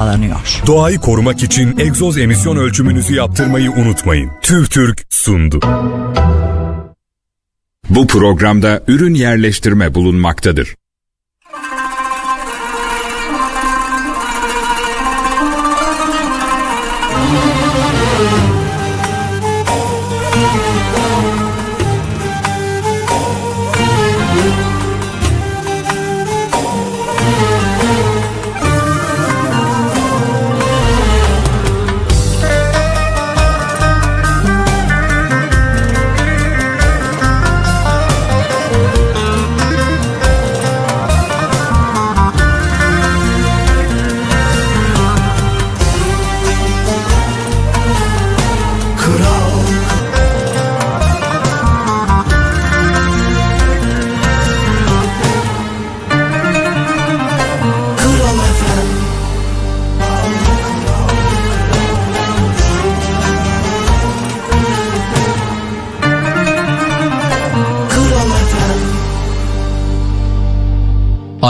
sağlanıyor. Doğayı korumak için egzoz emisyon ölçümünüzü yaptırmayı unutmayın. TÜVTÜRK sundu. Bu programda ürün yerleştirme bulunmaktadır.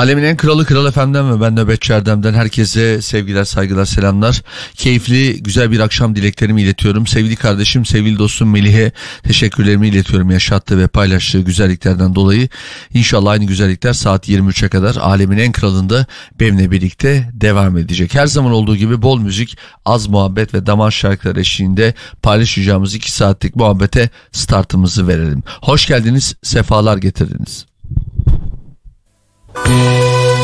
Alemin en kralı Kral Efem'den ve ben Nöbetçi Erdem'den herkese sevgiler, saygılar, selamlar. Keyifli, güzel bir akşam dileklerimi iletiyorum. Sevgili kardeşim, sevgili dostum Melih'e teşekkürlerimi iletiyorum yaşattığı ve paylaştığı güzelliklerden dolayı. İnşallah aynı güzellikler saat 23'e kadar Alemin en kralında benimle birlikte devam edecek. Her zaman olduğu gibi bol müzik, az muhabbet ve damar şarkılar eşliğinde paylaşacağımız 2 saatlik muhabbete startımızı verelim. Hoş geldiniz, sefalar getirdiniz. Kim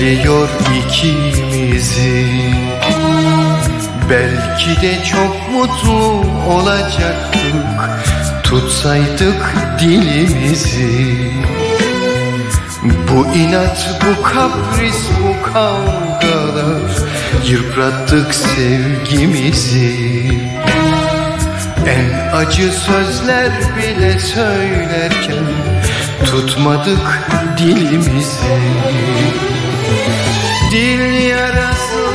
Bekliyor ikimizi. Belki de çok mutlu olacaktık Tutsaydık dilimizi. Bu inat, bu kapris, bu kavgalar Yıprattık sevgimizi. En acı sözler bile söylerken Tutmadık dilimizi Dil yarası,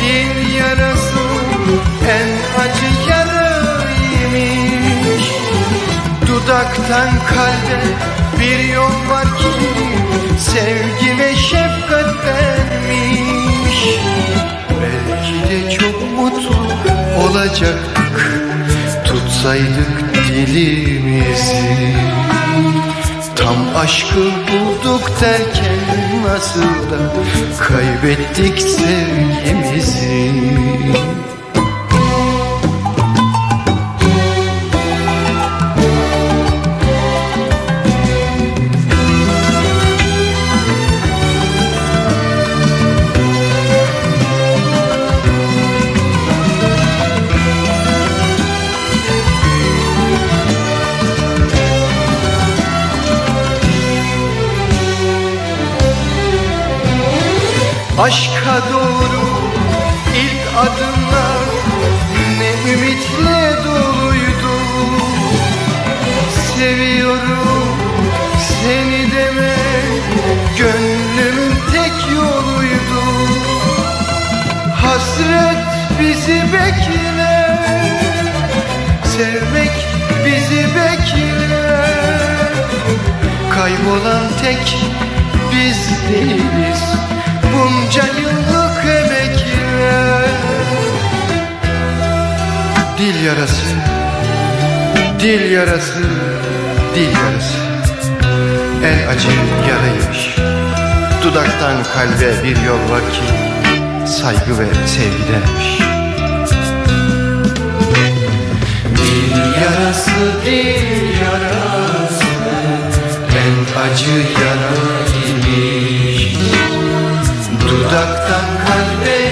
dil yarası En acı yaraymış Dudaktan kalbe bir yol var ki Sevgi ve şefkat vermiş. Belki de çok mutlu olacaktık Tutsaydık dilimizi Tam aşkı bulduk derken nasıl da Kaybettik sevgimizi Aşka doğru ilk adımlar ne ümitle doluydu. Seviyorum seni demek gönlümün tek yoluydu. Hasret bizi bekler Sevmek bizi bekler Kaybolan tek biz değiliz Bunca yıllık emekler Dil yarası Dil yarası, dil yarası. En acı yaraymış Dudaktan kalbe bir yol var ki Saygı ve sevgidenmiş Dil yarası, dil yarası. En acı yara imiş Dudaktan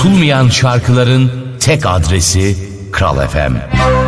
Unutulmayan şarkıların tek adresi Kral FM. Ettiler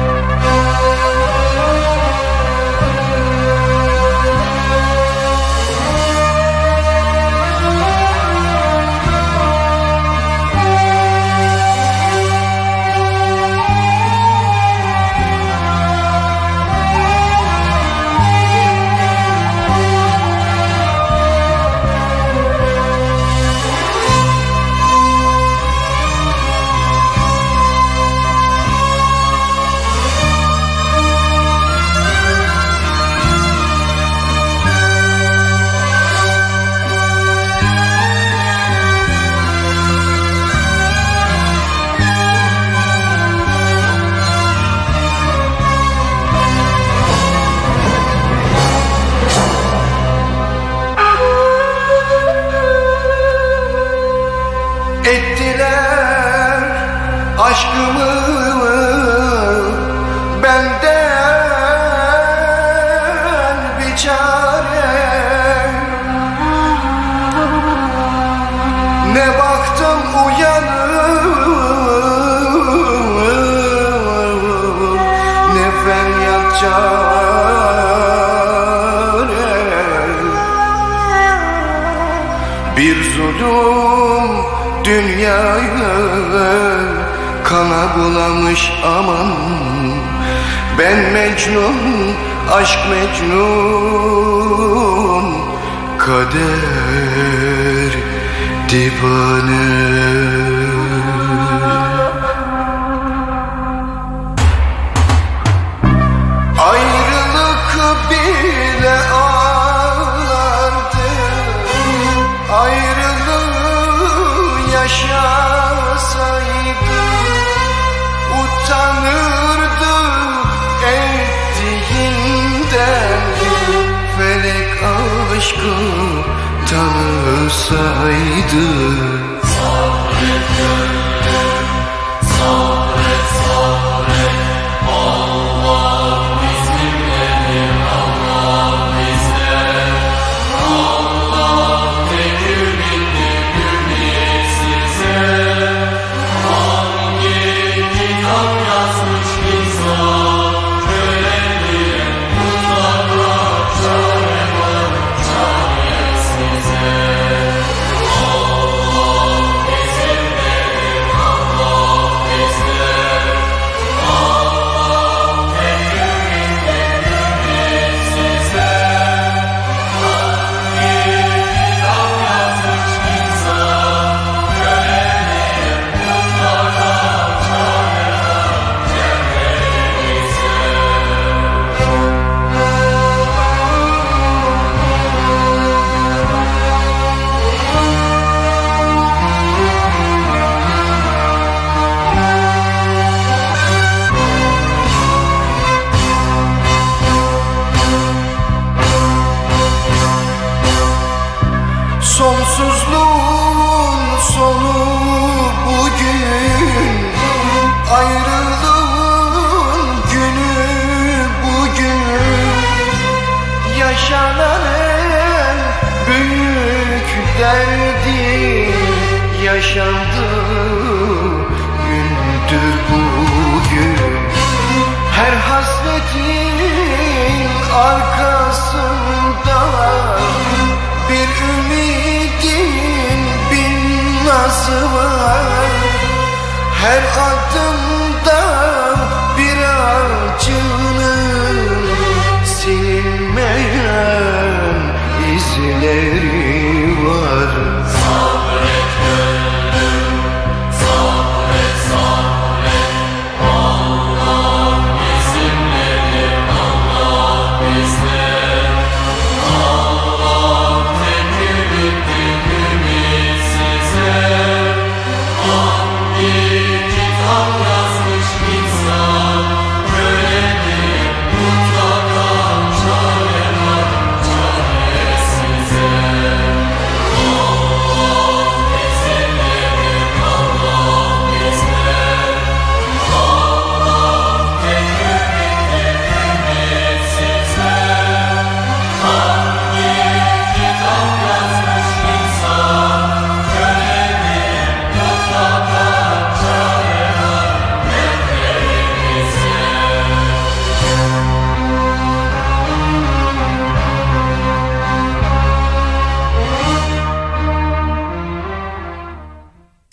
dünyaya kana bulamış aman. Ben Mecnun, aşk Mecnun Kader divane tanısaydı Her adımda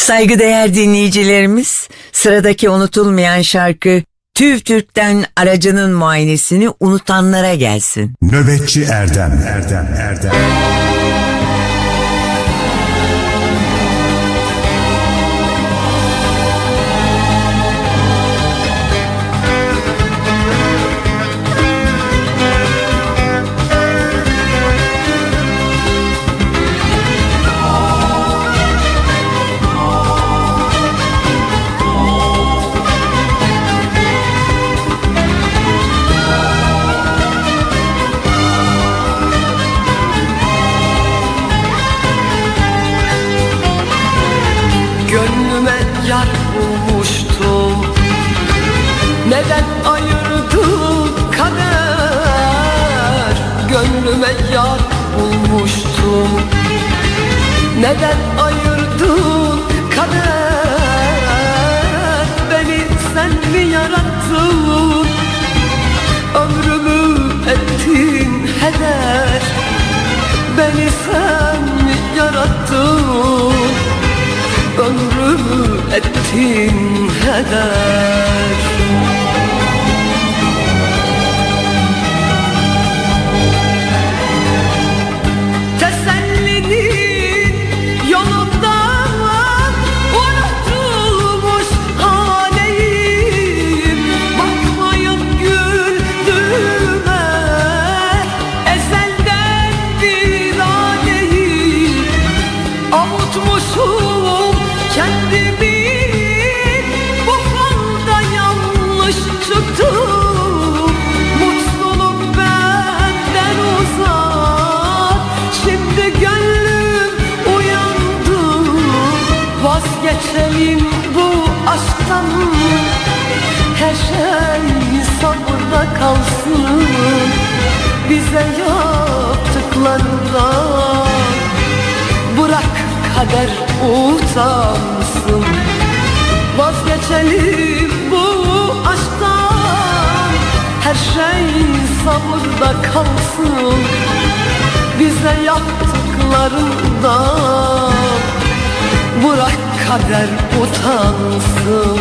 Saygıdeğer dinleyicilerimiz, sıradaki unutulmayan şarkı TÜV TÜRK'ten aracının muayenesini unutanlara gelsin. Nöbetçi Erdem Erdem Erdem Gönlüme ettin heder aşktan Her şey sabırda kalsın. Bize yaptıklarından Bırak kader utansın. Vazgeçelim bu aşktan. Her şey sabırda kalsın. Bize yaptıklarından Bırak kader utansın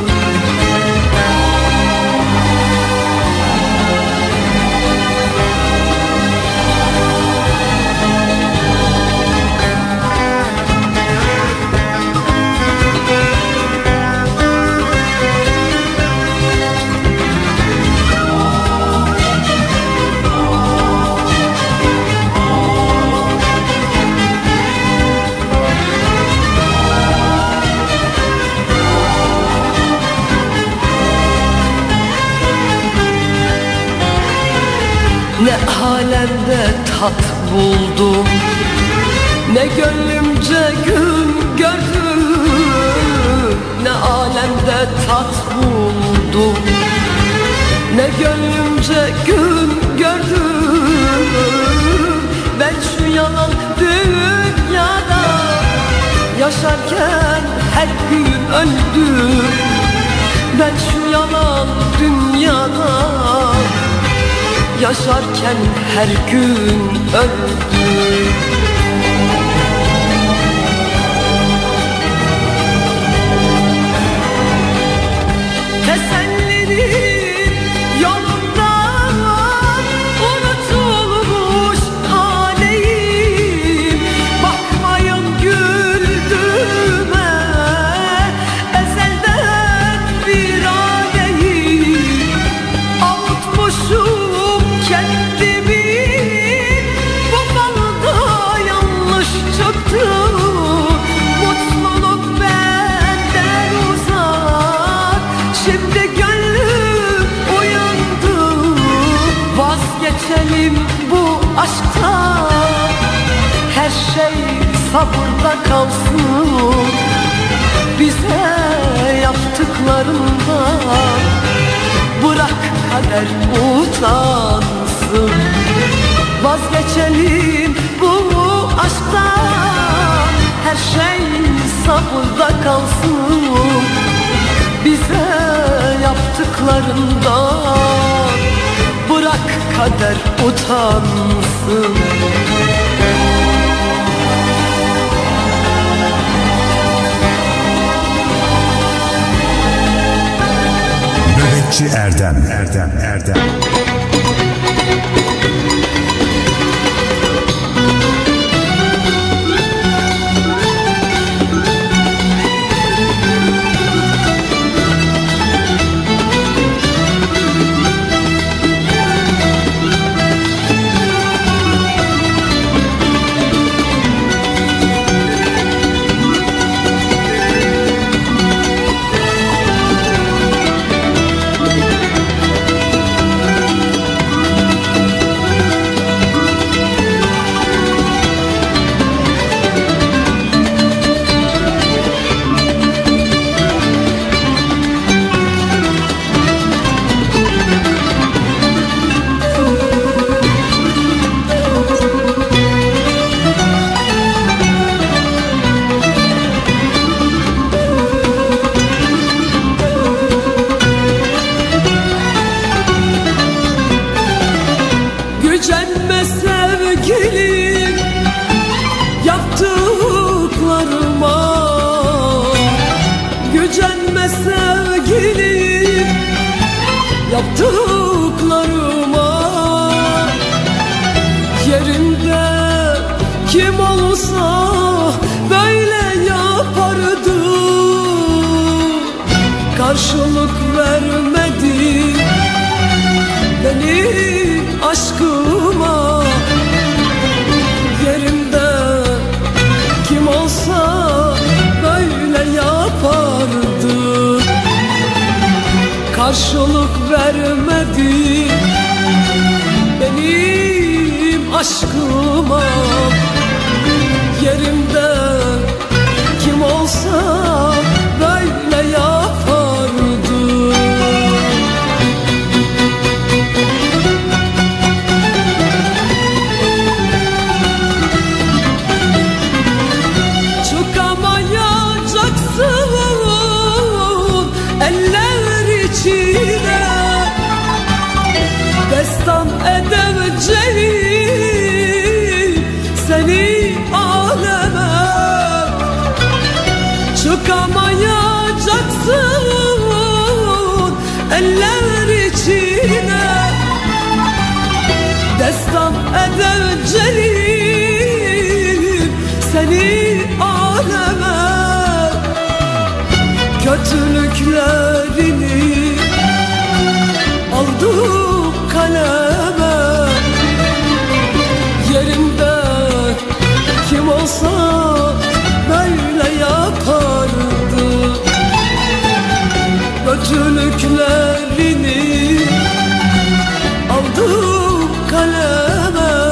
alemde tat buldum. Ne gönlümce gün gördüm Ne alemde tat buldum. Ne gönlümce gün gördüm Ben şu yalan dünyada Yaşarken her gün öldüm. Ben şu yalan dünyada Yaşarken her gün öldüm atsın eller içine. Destan eder Celil seni aleme. Kötülüklerini aldım kaleme. Yerimde kim olsa kötülüklerini Aldım kaleme.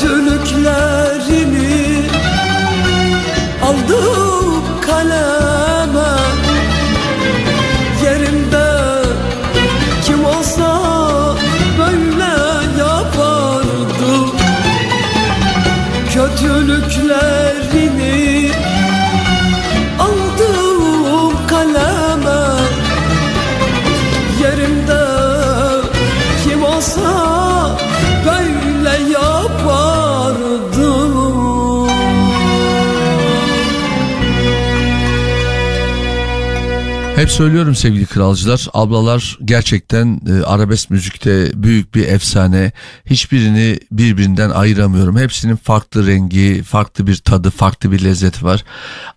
Kötülüklerini Hep söylüyorum sevgili kralcılar, ablalar gerçekten e, arabesk müzikte büyük bir efsane. Hiçbirini birbirinden ayıramıyorum. Hepsinin farklı rengi, farklı bir tadı, farklı bir lezzeti var.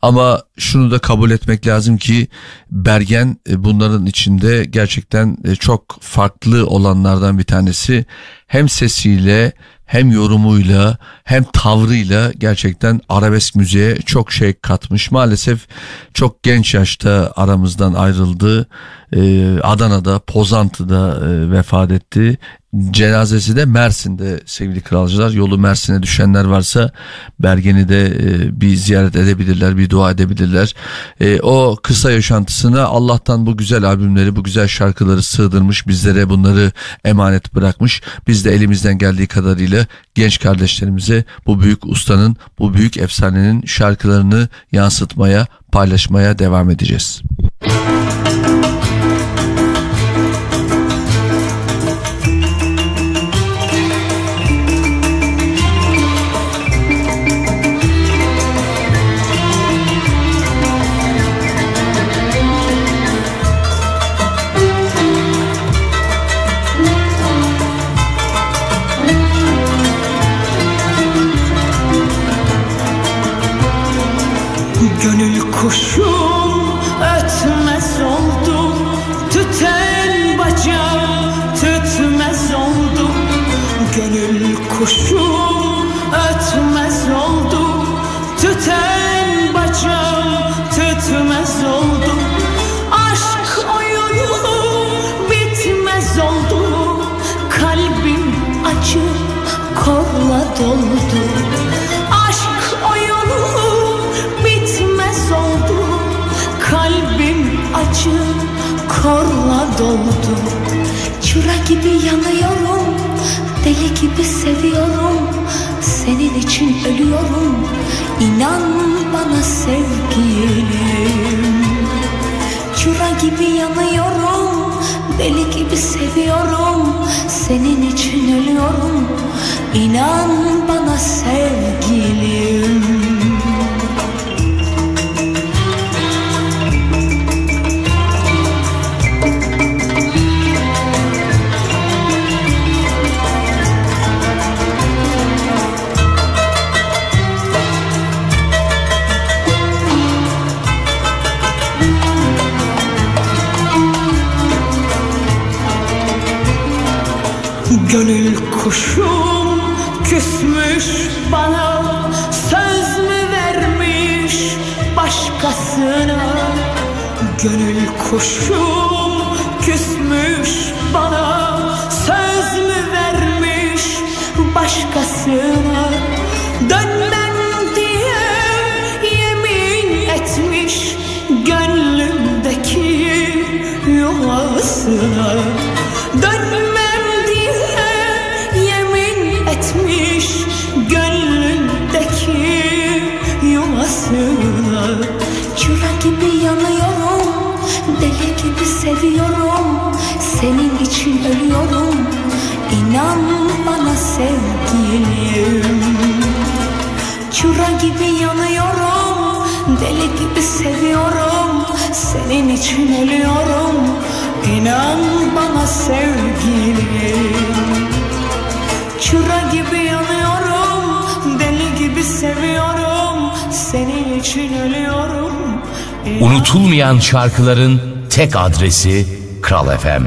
Ama şunu da kabul etmek lazım ki Bergen e, bunların içinde gerçekten e, çok farklı olanlardan bir tanesi. Hem sesiyle hem yorumuyla hem tavrıyla gerçekten arabesk müziğe çok şey katmış. Maalesef çok genç yaşta aramızdan ayrıldı. Ee, Adana'da, Pozantı'da e, vefat etti. Cenazesi de Mersin'de sevgili kralcılar. Yolu Mersin'e düşenler varsa Bergen'i de e, bir ziyaret edebilirler, bir dua edebilirler. E, o kısa yaşantısına Allah'tan bu güzel albümleri, bu güzel şarkıları sığdırmış, bizlere bunları emanet bırakmış. Biz de elimizden geldiği kadarıyla genç kardeşlerimize bu büyük ustanın, bu büyük efsanenin şarkılarını yansıtmaya, paylaşmaya devam edeceğiz. Gönül Deli gibi seviyorum. Senin için ölüyorum. İnan bana sevgilim Gönül kuşum küsmüş bana Söz mü vermiş başkasına? Gönül kuşum küsmüş bana Söz mü vermiş başkasına gibi seviyorum. Senin için ölüyorum. İnan bana sevgilim. Çıra gibi yanıyorum. Deli gibi seviyorum. Senin için ölüyorum. İnan bana sevgilim. Çıra gibi yanıyorum. Deli gibi seviyorum. Senin için ölüyorum. Unutulmayan şarkıların tek adresi Kral FM.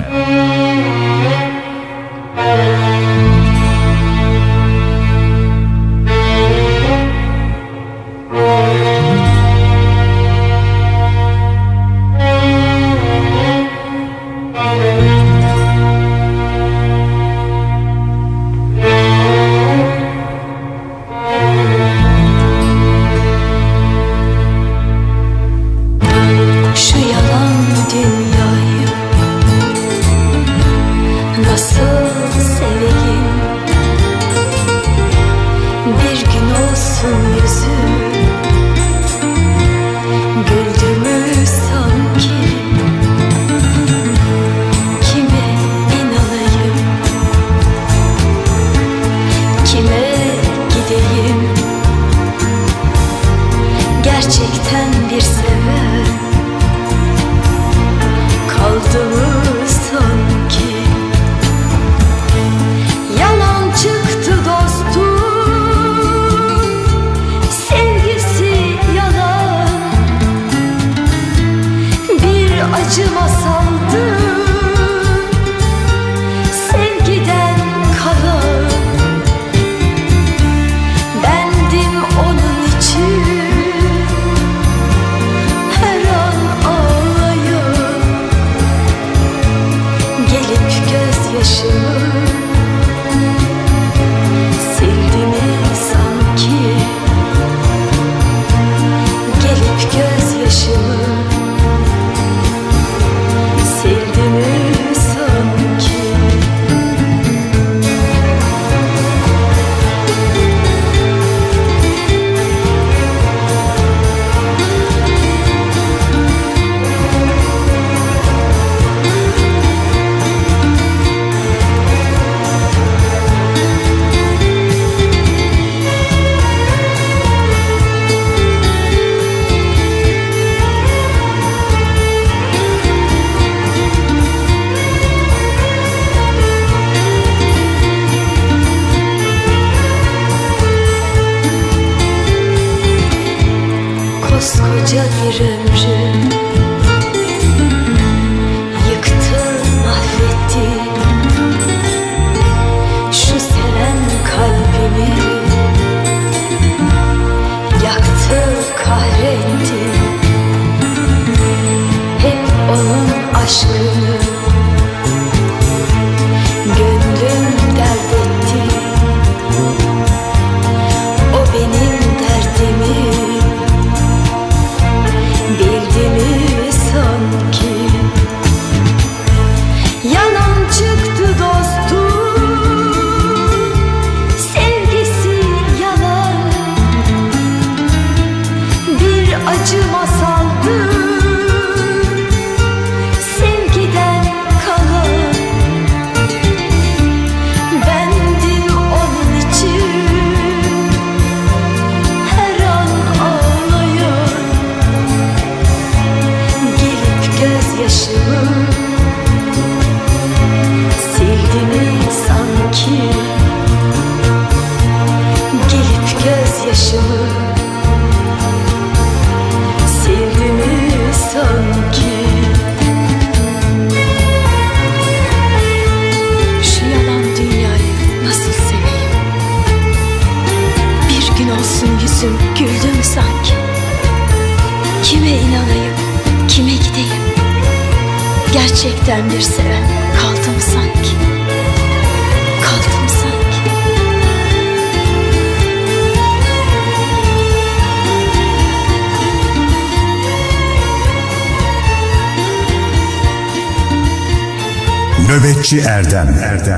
Nöbetçi Erdem Erdem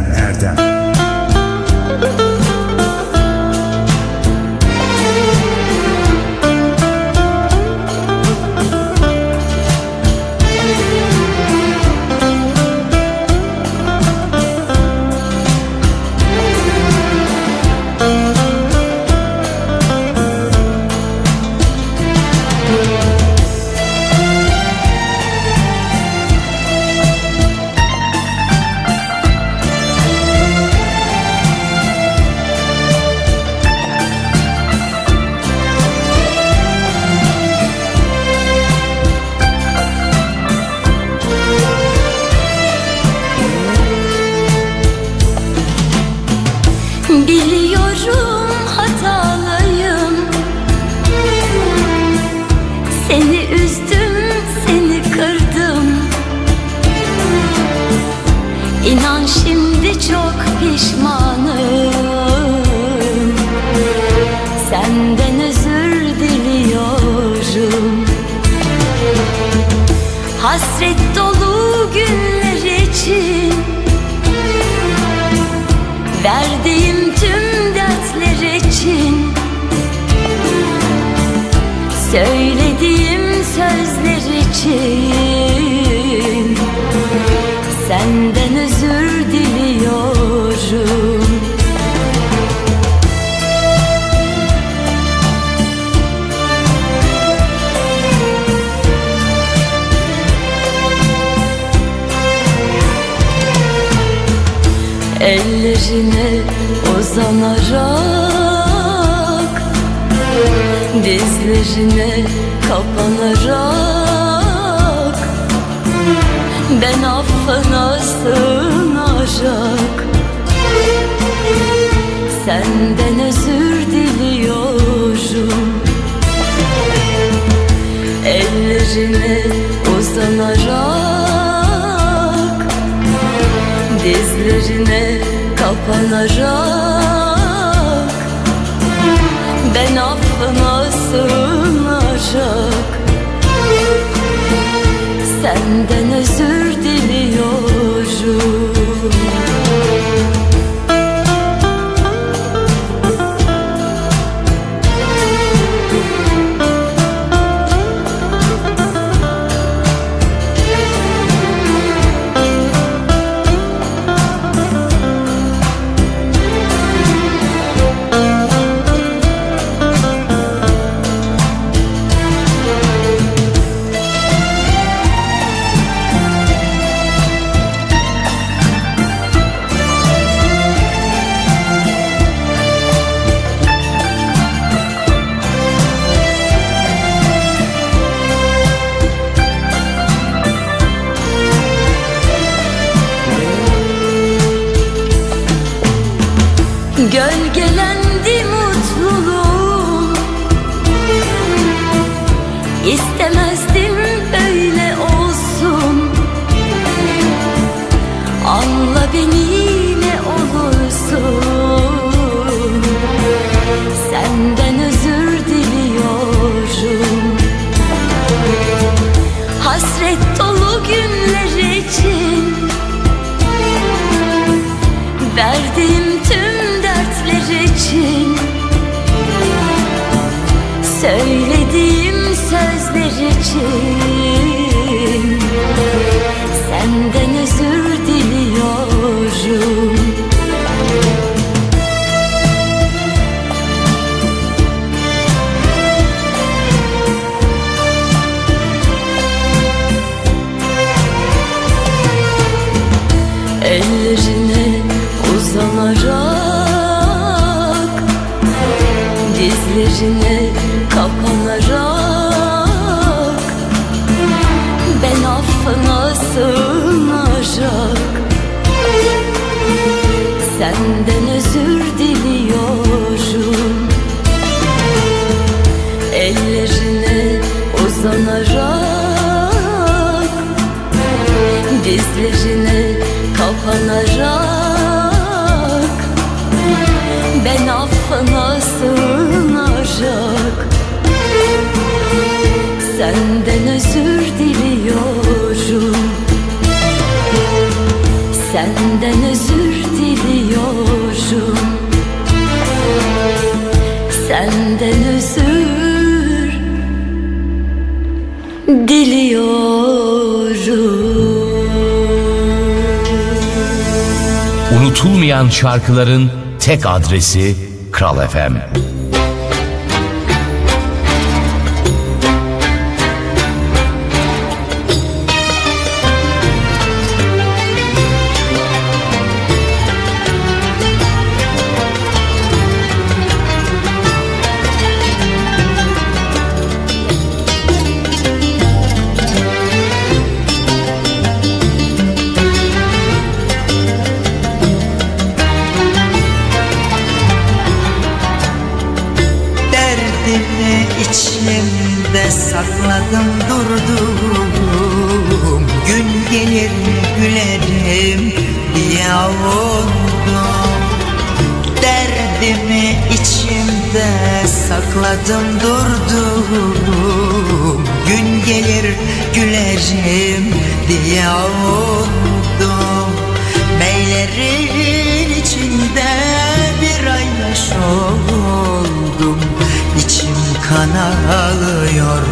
şarkıların tek adresi Kral FM. Sakladım durdum. Gün gelir gülerim diye umdum Beylerin içinde bir aynaş oldum. İçim kan ağlıyor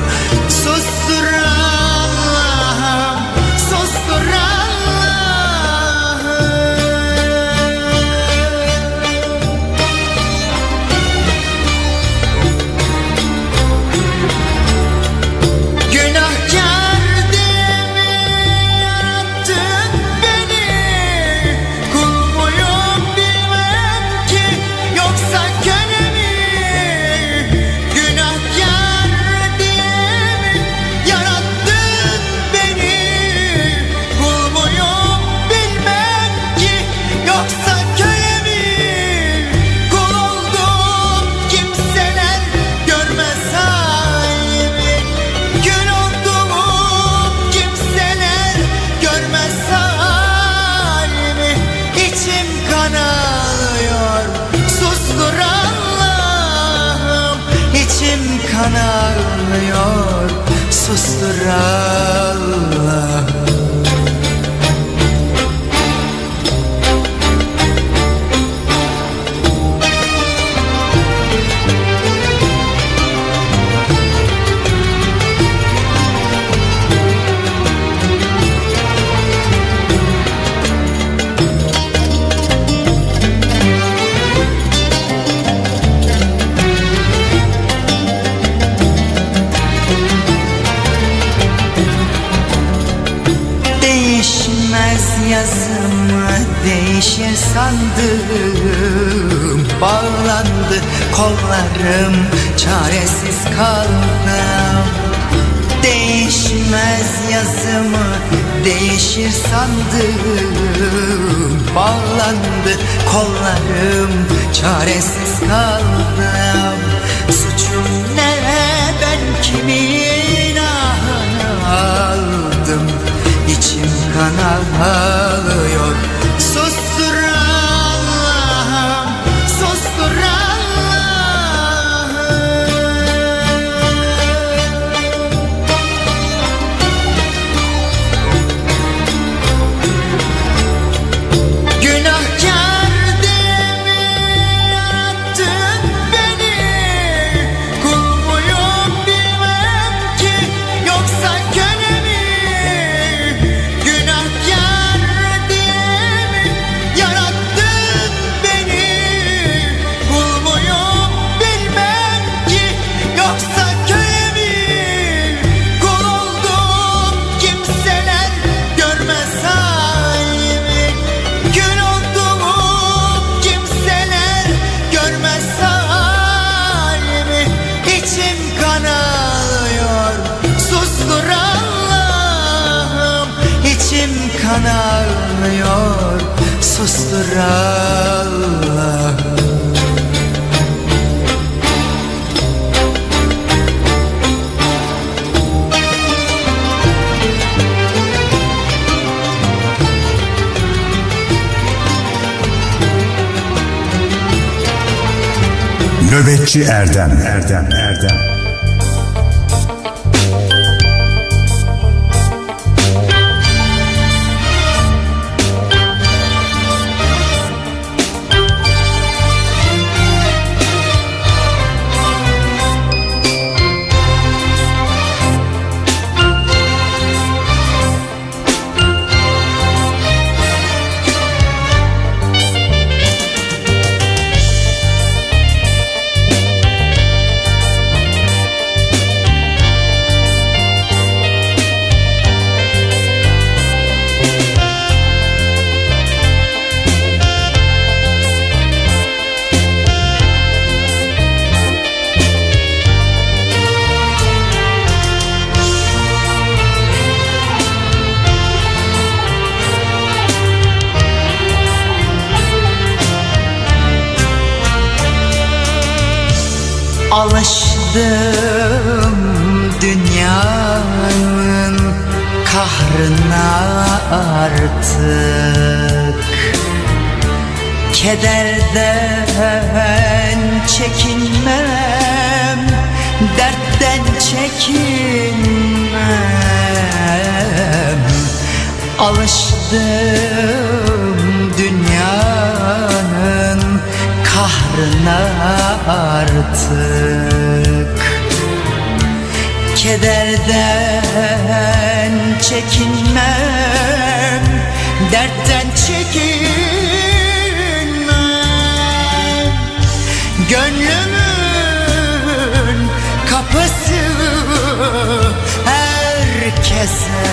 herkese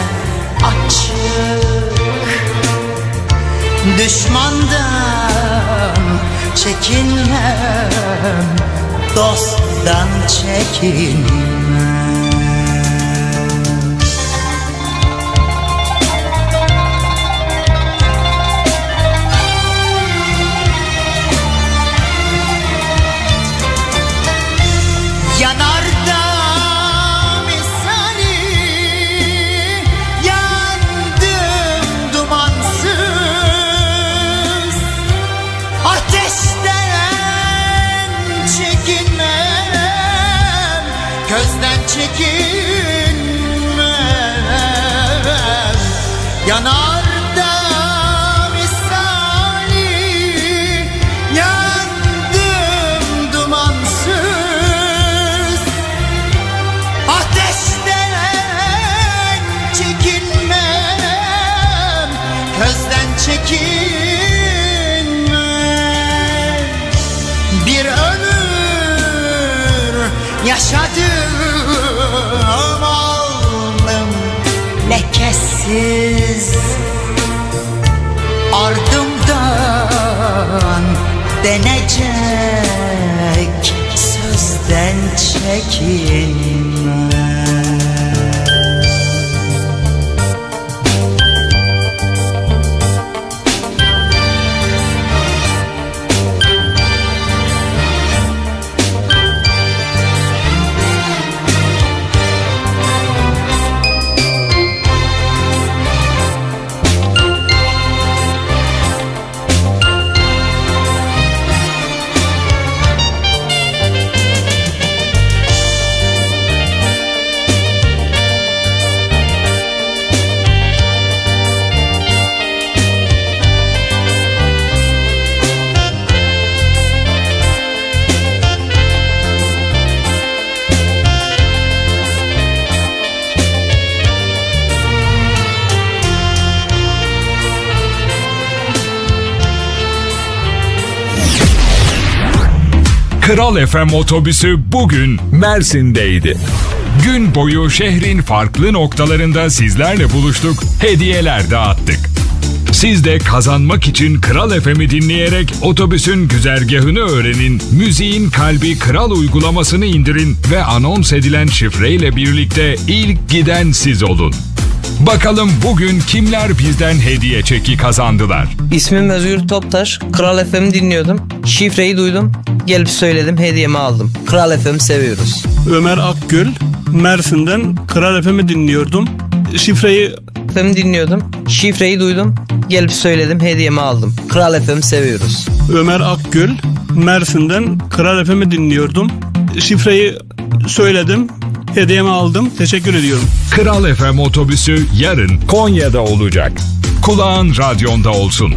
açık. Düşmandan çekinmem Dosttan çekinmem You're. Lekesiz Ardımdan denecek sözden çekinme Kral FM otobüsü bugün Mersin'deydi. Gün boyu şehrin farklı noktalarında sizlerle buluştuk, hediyeler dağıttık. Siz de kazanmak için Kral FM'i dinleyerek otobüsün güzergahını öğrenin, müziğin kalbi Kral uygulamasını indirin ve anons edilen şifreyle birlikte ilk giden siz olun. Bakalım bugün kimler bizden hediye çeki kazandılar? İsmim Özgür Toptaş. Kral FM dinliyordum. Şifreyi duydum. Gelip söyledim hediyemi aldım. Kral FM seviyoruz. Ömer Akgül. Mersin'den Kral FM'i dinliyordum. Şifreyi FM dinliyordum. Şifreyi duydum. Gelip söyledim hediyemi aldım. Kral FM seviyoruz. Ömer Akgül. Mersin'den Kral FM'i dinliyordum. Şifreyi söyledim. Hediyemi aldım. Teşekkür ediyorum. Kral FM otobüsü yarın Konya'da olacak. Kulağın radyonda olsun.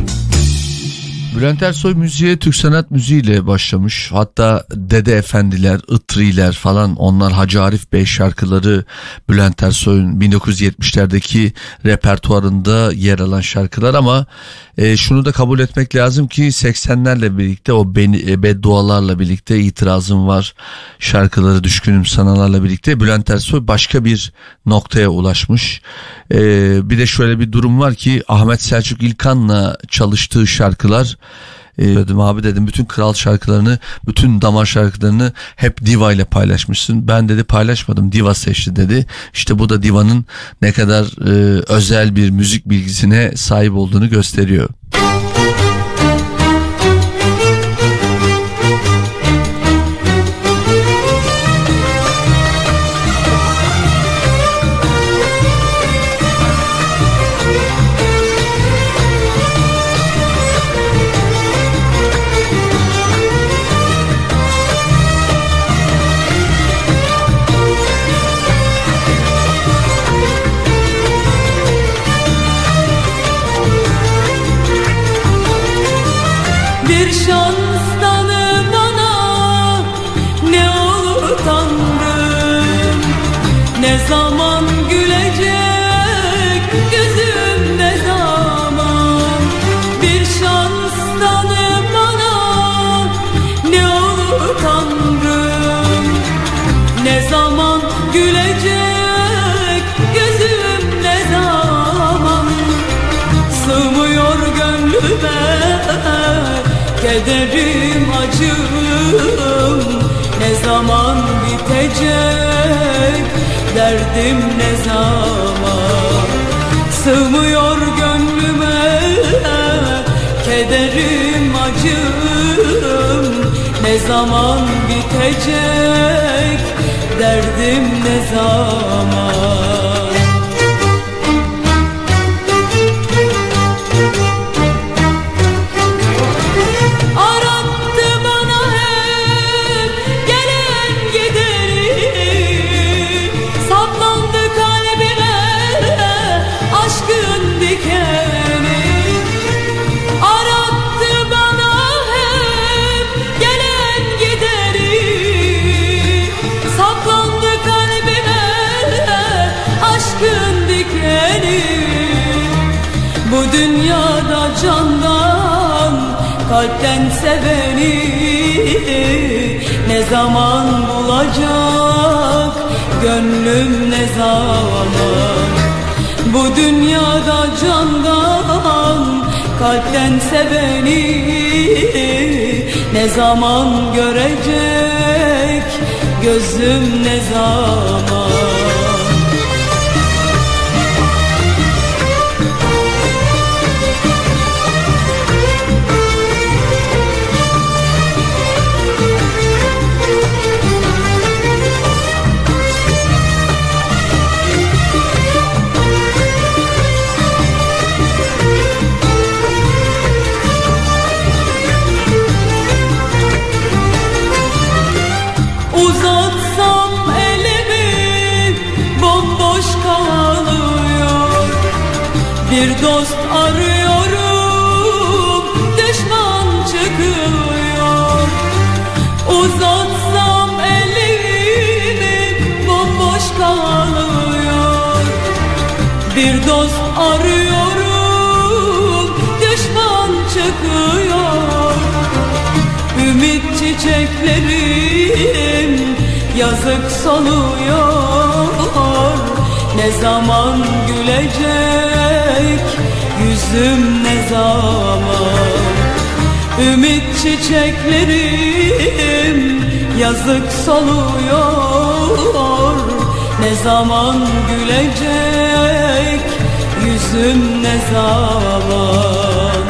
Bülent Ersoy müziğe Türk sanat müziğiyle başlamış. Hatta Dede Efendiler, Itriler falan onlar Hacı Arif Bey şarkıları Bülent Ersoy'un 1970'lerdeki repertuarında yer alan şarkılar ama e, şunu da kabul etmek lazım ki 80'lerle birlikte o beni, e, beddualarla birlikte itirazım var şarkıları düşkünüm sanalarla birlikte Bülent Ersoy başka bir noktaya ulaşmış. E, bir de şöyle bir durum var ki Ahmet Selçuk İlkan'la çalıştığı şarkılar e, dedim abi dedim bütün kral şarkılarını bütün damar şarkılarını hep diva ile paylaşmışsın ben dedi paylaşmadım diva seçti dedi işte bu da divanın ne kadar e, özel bir müzik bilgisine sahip olduğunu gösteriyor. Bir zaman bitecek. Derdim ne zaman candan kalpten seveni ne zaman bulacak? Gönlüm ne zaman? Bu dünyada candan kalpten seveni ne zaman görecek? Gözüm ne zaman yazık soluyor Ne zaman gülecek yüzüm ne zaman? Ümit çiçeklerim yazık soluyor Ne zaman gülecek yüzüm ne zaman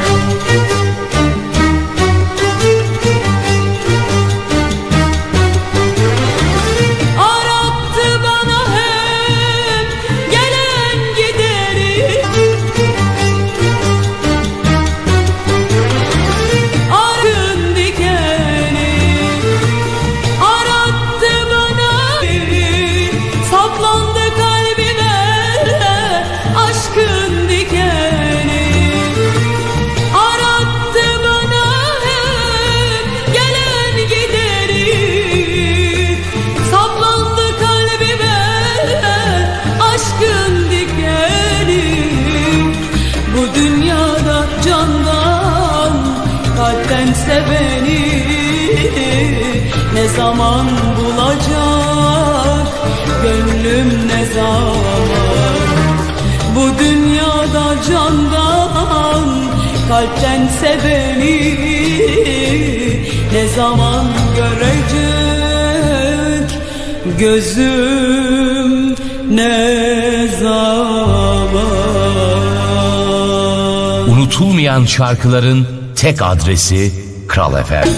kalpten seveni Ne zaman görecek gözüm ne zaman Unutulmayan şarkıların tek adresi Kral FM.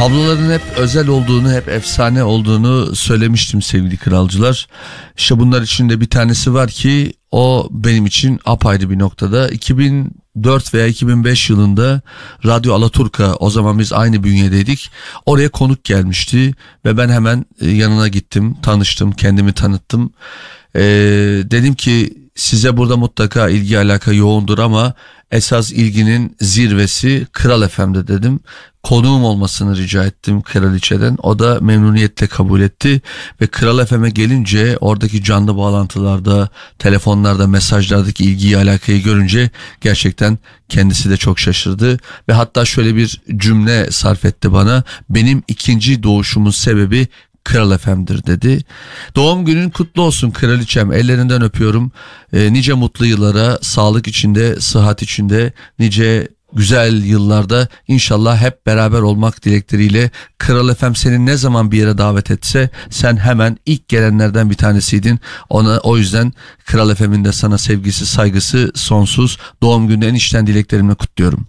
Ablaların hep özel olduğunu, hep efsane olduğunu söylemiştim sevgili kralcılar. İşte bunlar içinde bir tanesi var ki o benim için apayrı bir noktada. 2004 veya 2005 yılında Radyo Alaturka o zaman biz aynı bünyedeydik. Oraya konuk gelmişti ve ben hemen e, yanına gittim, tanıştım, kendimi tanıttım. Ee, dedim ki size burada mutlaka ilgi alaka yoğundur ama esas ilginin zirvesi Kral FM'de dedim. Konuğum olmasını rica ettim kraliçeden. O da memnuniyetle kabul etti ve Kral FM'e gelince oradaki canlı bağlantılarda, telefonlarda, mesajlardaki ilgiyi alakayı görünce gerçekten kendisi de çok şaşırdı ve hatta şöyle bir cümle sarf etti bana. Benim ikinci doğuşumun sebebi Kral Efem'dir dedi. Doğum günün kutlu olsun kraliçem ellerinden öpüyorum. Ee, nice mutlu yıllara sağlık içinde sıhhat içinde nice güzel yıllarda inşallah hep beraber olmak dilekleriyle Kral Efem seni ne zaman bir yere davet etse sen hemen ilk gelenlerden bir tanesiydin. Ona o yüzden Kral Efem'in de sana sevgisi saygısı sonsuz. Doğum gününü en içten dileklerimle kutluyorum.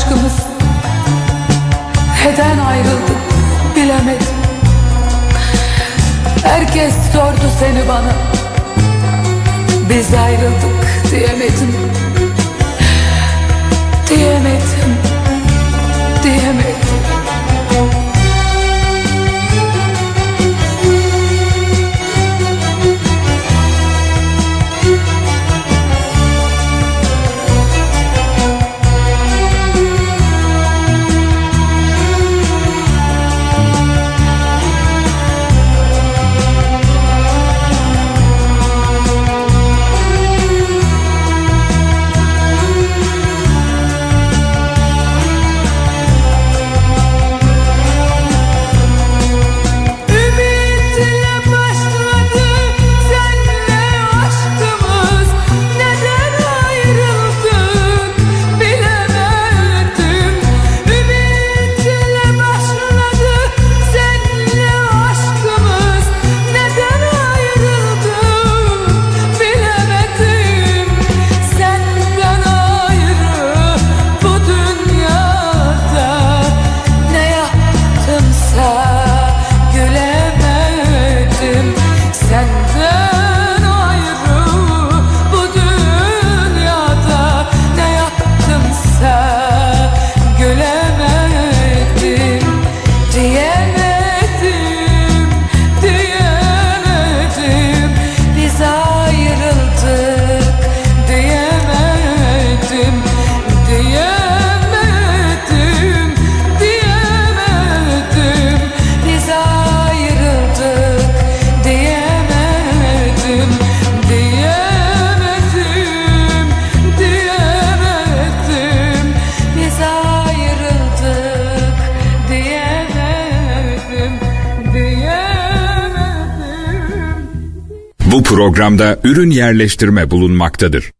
Aşkımız. Neden ayrıldık bilemedim. Herkes sordu seni bana. Biz ayrıldık Programda ürün yerleştirme bulunmaktadır.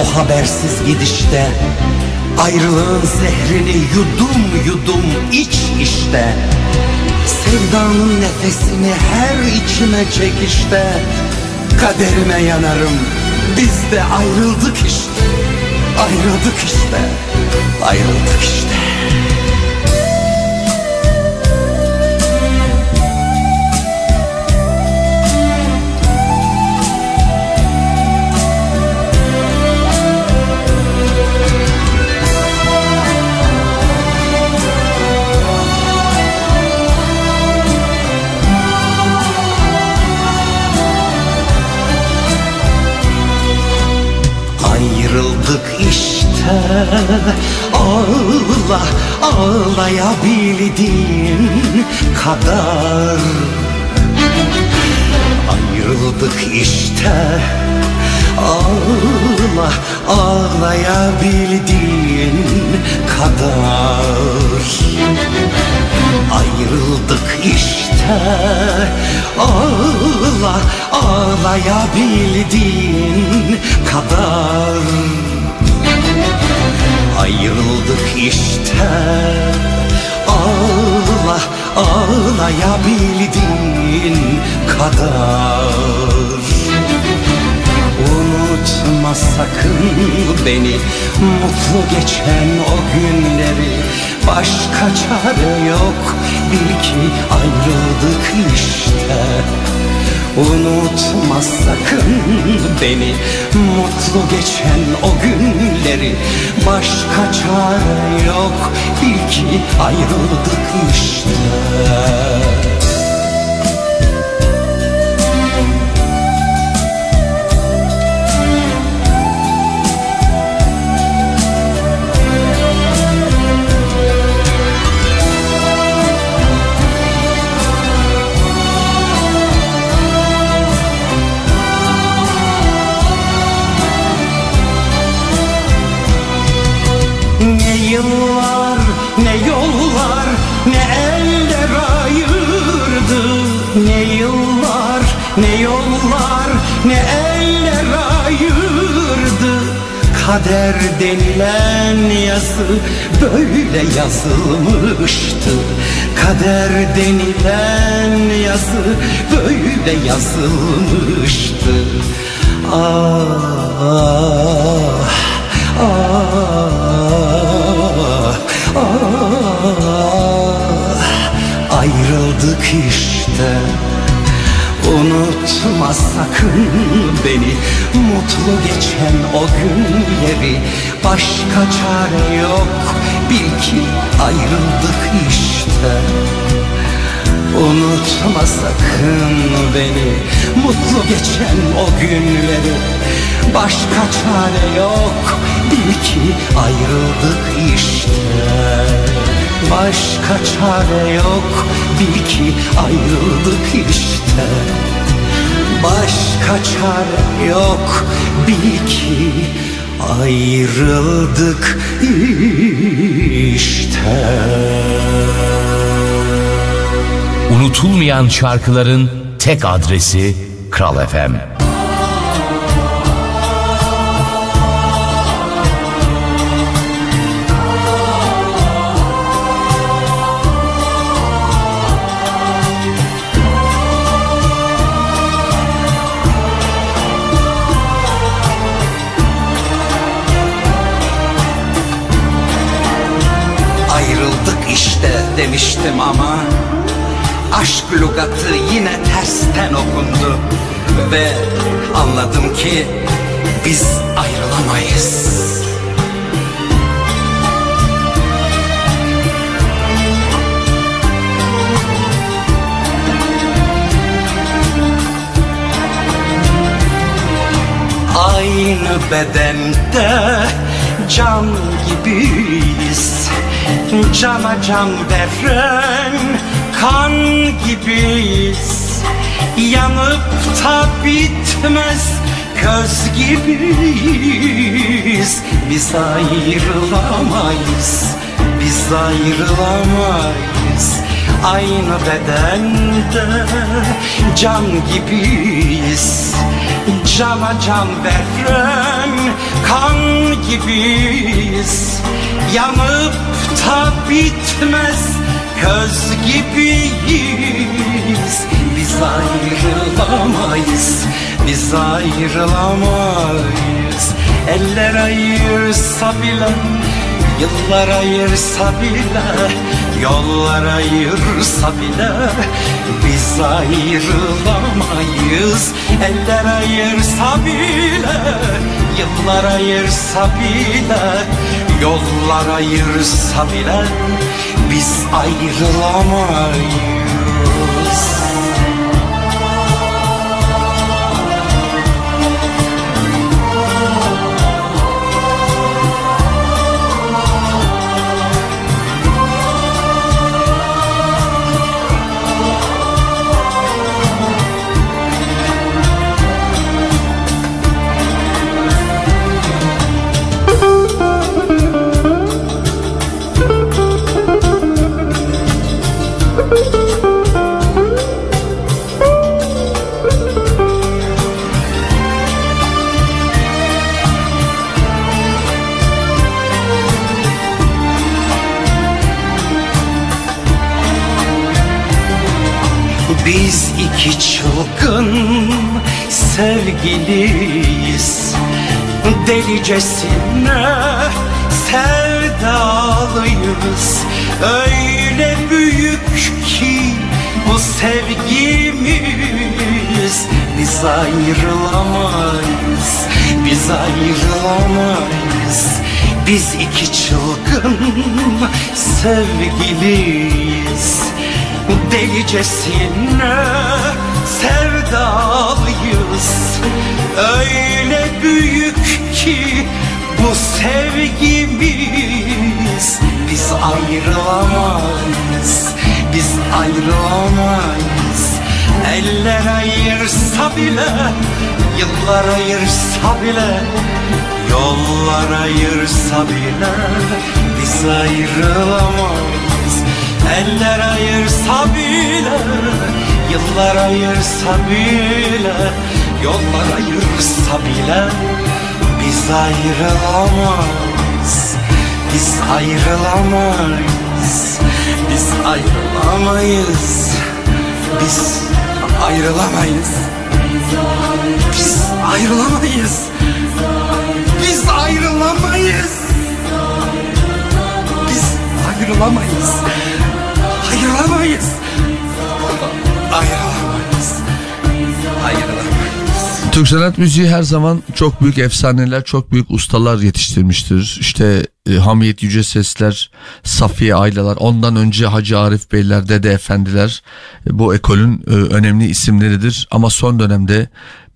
O habersiz gidişte Ayrılığın zehrini yudum yudum iç işte. Sevdanın nefesini her içime çekişte Kaderime yanarım biz de ayrıldık işte. Ayrıldık işte Ayrıldık işte Ağla ağlayabildiğin kadar. Ayrıldık işte. Ağla ağlayabildiğin kadar. Ayrıldık işte. Ağla ağlayabildiğin kadar Ayrıldık işte. Ağla ağlayabildiğin kadar. Unutma sakın beni Mutlu geçen o günleri. Başka çare yok Bil ki ayrıldık işte Unutma sakın beni. Mutlu geçen o günleri Başka çare yok. Bil ki ayrıldık işte Kader denilen yazı böyle yazılmıştı. Kader denilen yazı böyle yazılmıştı. Ah ah ah ah Ayrıldık işte Unutma sakın beni. Mutlu geçen o günleri Başka çare yok. Bil ki ayrıldık işte. Unutma sakın beni. Mutlu geçen o günleri. Başka çare yok. Bil ki ayrıldık işte Başka çare yok. Bil ki ayrıldık işte. Başka çare yok. Bil ki ayrıldık işte. Unutulmayan şarkıların tek adresi Kral FM. Demiştim ama Aşk lügatı yine tersten okundu Ve anladım ki biz ayrılamayız. Aynı bedende can gibiyiz Cana can veren kan gibiyiz. Yanıp da bitmez köz gibiyiz. Biz ayrılamayız Biz ayrılamayız. Aynı bedende can gibiyiz. Cana can veren kan gibiyiz. Yanıp da bitmez köz gibiyiz. Biz ayrılamayız, biz ayrılamayız. Eller ayırsa bile, yıllar ayırsa bile Yollar ayırsa bile biz ayrılamayız. Eller ayırsa bile, yıllar ayırsa bile Yollar ayırsa bile biz ayrılamayız sevgiliyiz. Delicesine sevdalıyız. Öyle büyük ki bu sevgimiz. Biz ayrılamayız, biz ayrılamayız. Biz iki çılgın sevgiliyiz. Delicesine sevdalıyız Öyle büyük ki bu sevgimiz. Biz ayrılamayız, biz ayrılamayız. Eller ayırsa bile, yıllar ayırsa bile Yollar ayırsa bile biz ayrılamayız. Eller ayırsa bile Yıllar ayırsa bile Yollar ayırsa bile Biz ayrılamayız. Biz ayrılamayız. Biz ayrılamayız. Biz ayrılamayız. Biz ayrılamayız. Biz Türk sanat müziği her zaman çok büyük efsaneler, çok büyük ustalar yetiştirmiştir. İşte e, Hamiyet Yüce Sesler, Safiye Aylalar, ondan önce Hacı Arif Beyler, Dede Efendiler e, bu ekolün e, önemli isimleridir. Ama son dönemde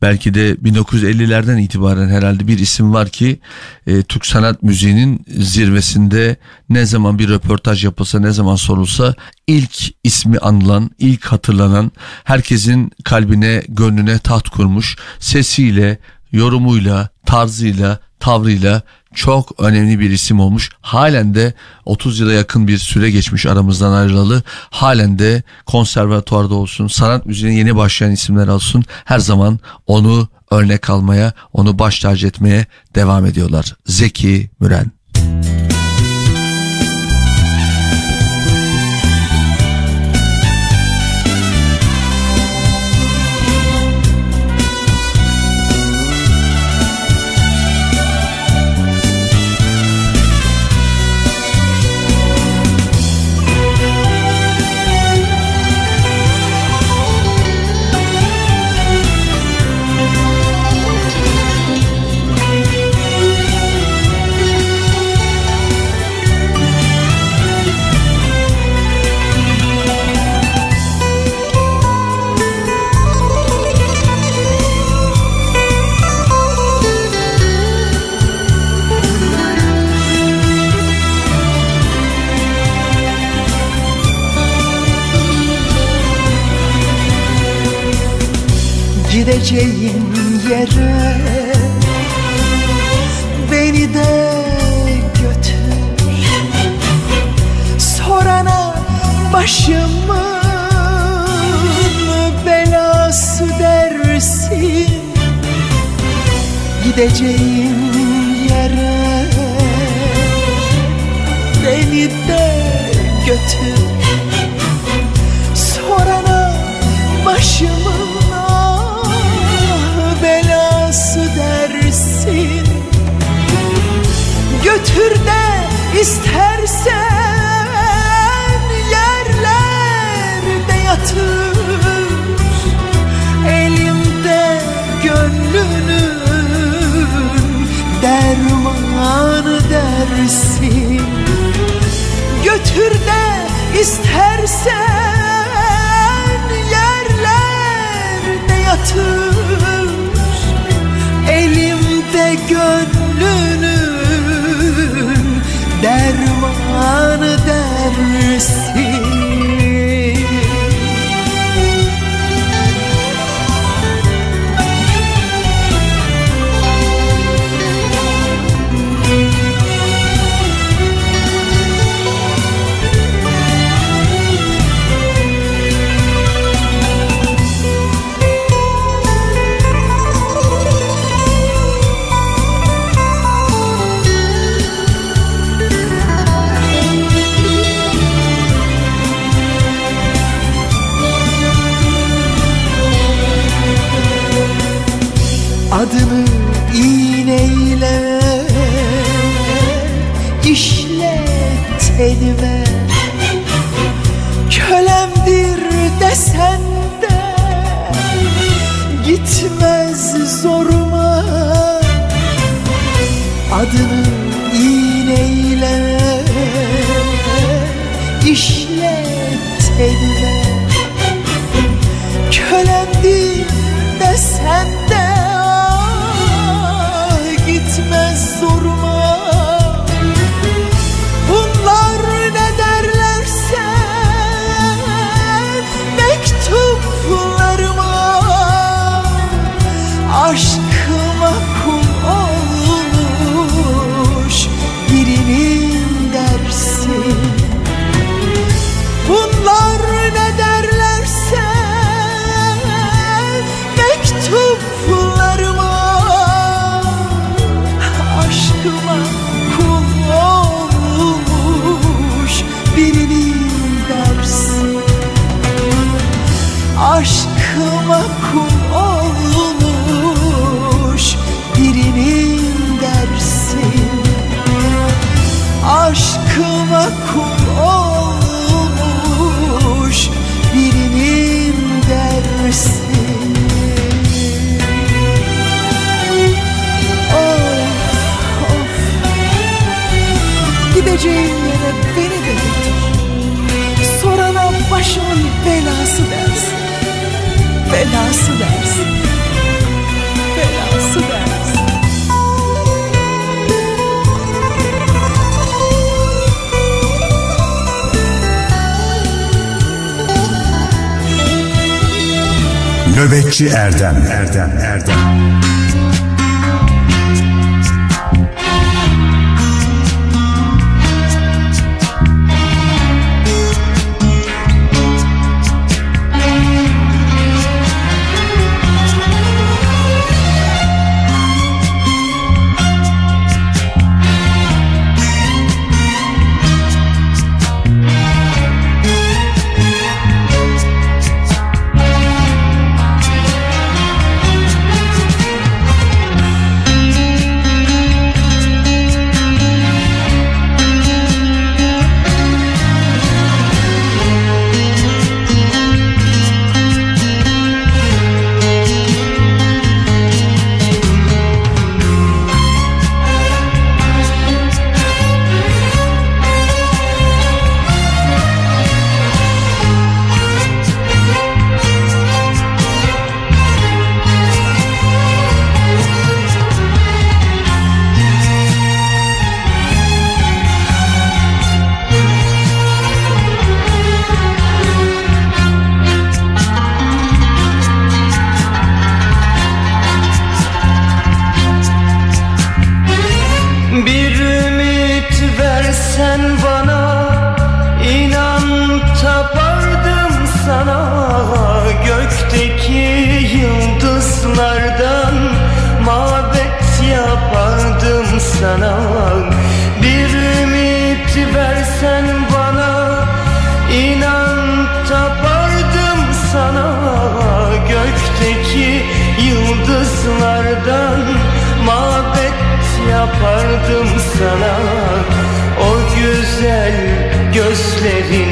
belki de 1950'lerden itibaren herhalde bir isim var ki e, Türk sanat müziğinin zirvesinde ne zaman bir röportaj yapılsa ne zaman sorulsa ilk ismi anılan, ilk hatırlanan, herkesin kalbine, gönlüne taht kurmuş, sesiyle, yorumuyla, tarzıyla, tavrıyla çok önemli bir isim olmuş. Halen de 30 yıla yakın bir süre geçmiş aramızdan ayrılalı. Halen de konservatuarda olsun, sanat müziğine yeni başlayan isimler olsun. Her zaman onu örnek almaya, onu baş tacı etmeye devam ediyorlar. Zeki Müren. Gideceğim yere. Beni de götür. Sorana başımın belası dersin. Gideceğim yere. Beni de götür istersen yerlerde yatır. Elimde gönlünün dermanı dersin Götür de istersen yerlerde yatır. Elimde gönlünün crazy. Belası dersin. Belası dersin. Nöbetçi Erdem. Erdem Erdem sana. O güzel gözlerin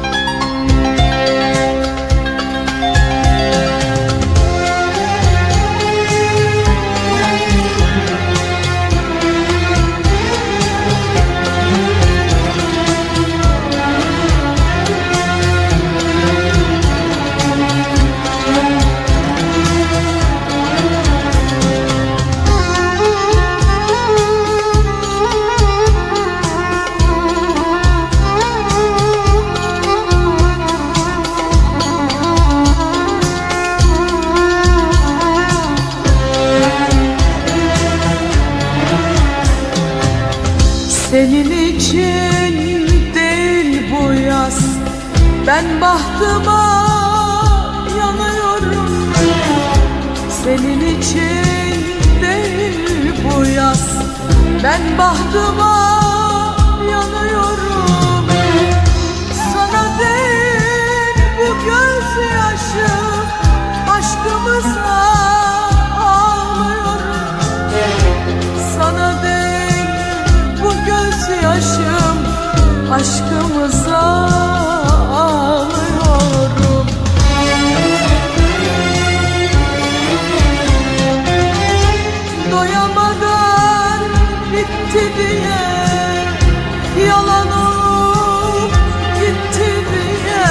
Senin için değil bu yaz. Ben bahtıma yanıyorum. Sana değil bu gözyaşı Aşkımıza ağlıyorum. Sana değil bu gözyaşım Aşkımıza gitti diye Yalan olup gitti diye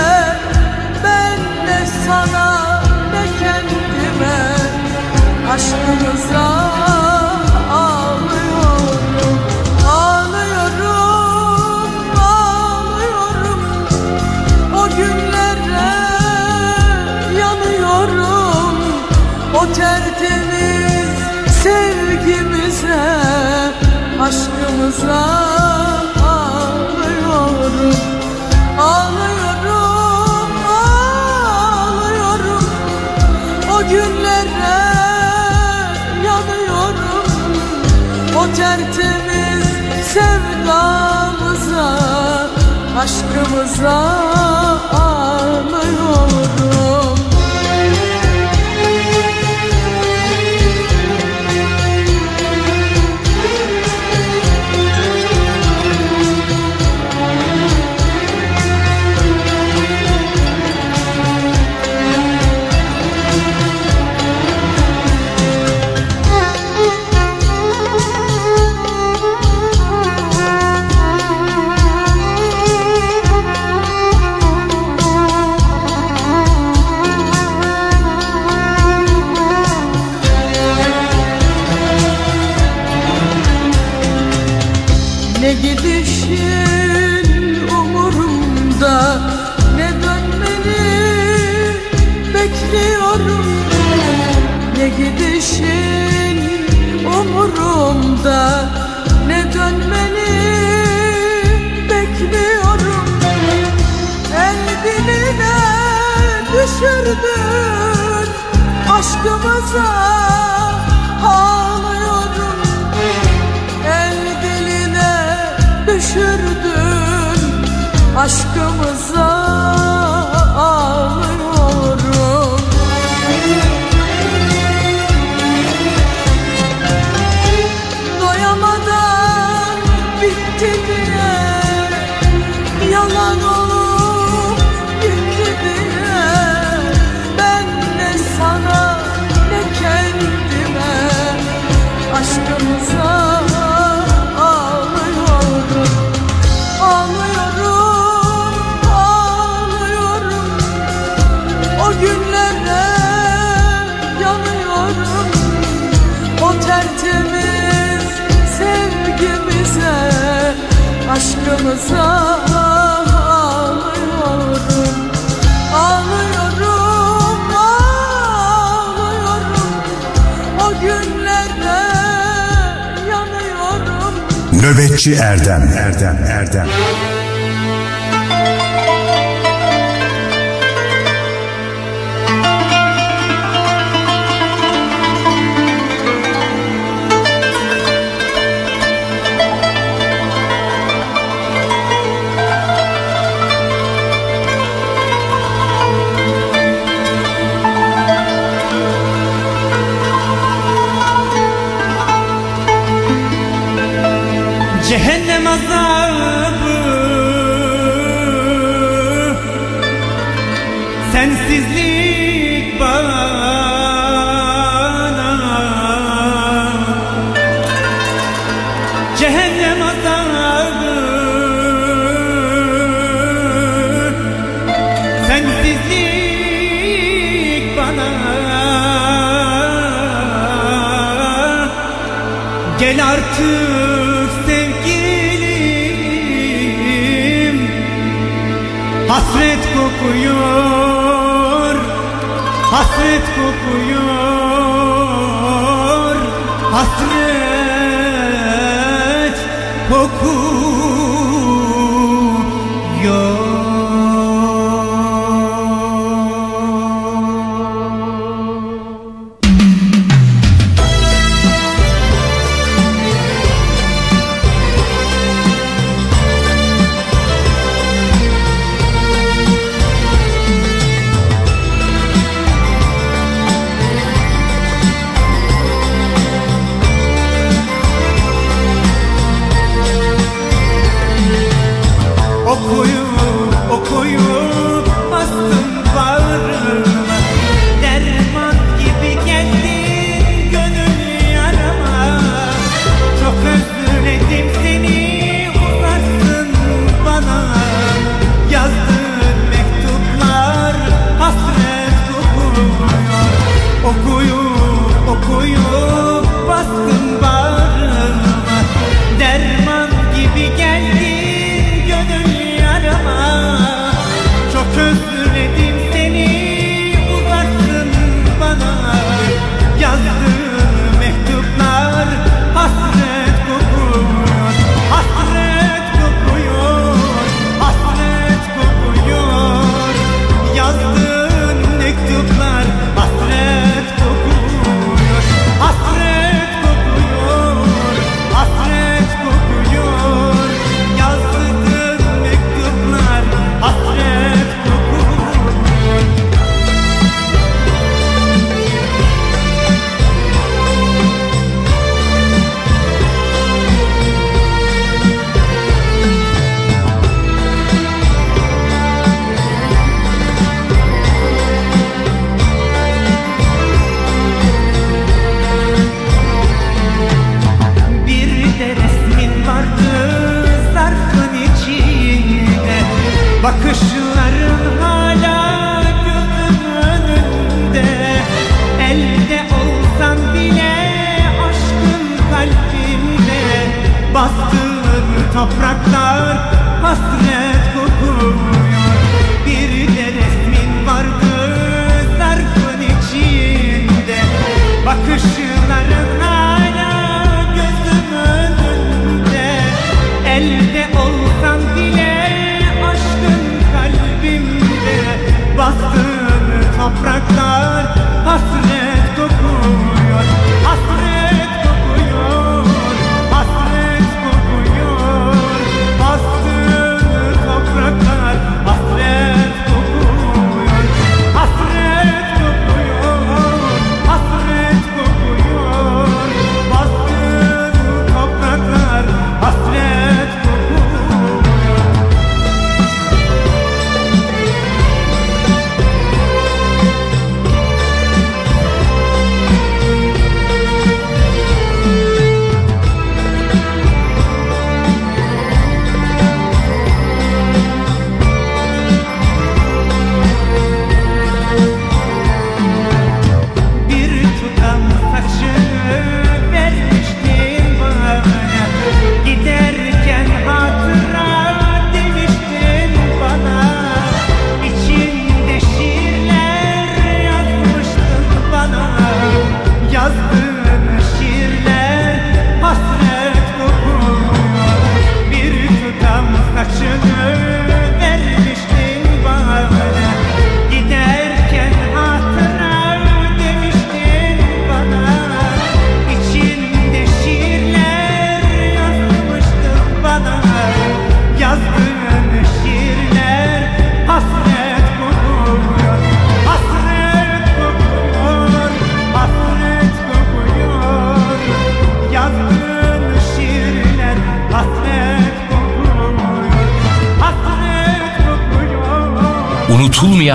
Ben ne sana ne kendime Aşkımıza aşkımıza ağlıyorum Ağlıyorum, ağlıyorum. O günlere yanıyorum O tertemiz sevdamıza Aşkımıza ağlıyorum Aşkımıza ağlıyorum El diline düşürdün. Aşkımıza Aşkımıza ağlıyorum Ağlıyorum, ağlıyorum. O günlere yanıyorum. Nöbetçi Erdem Erdem Erdem. Cehennem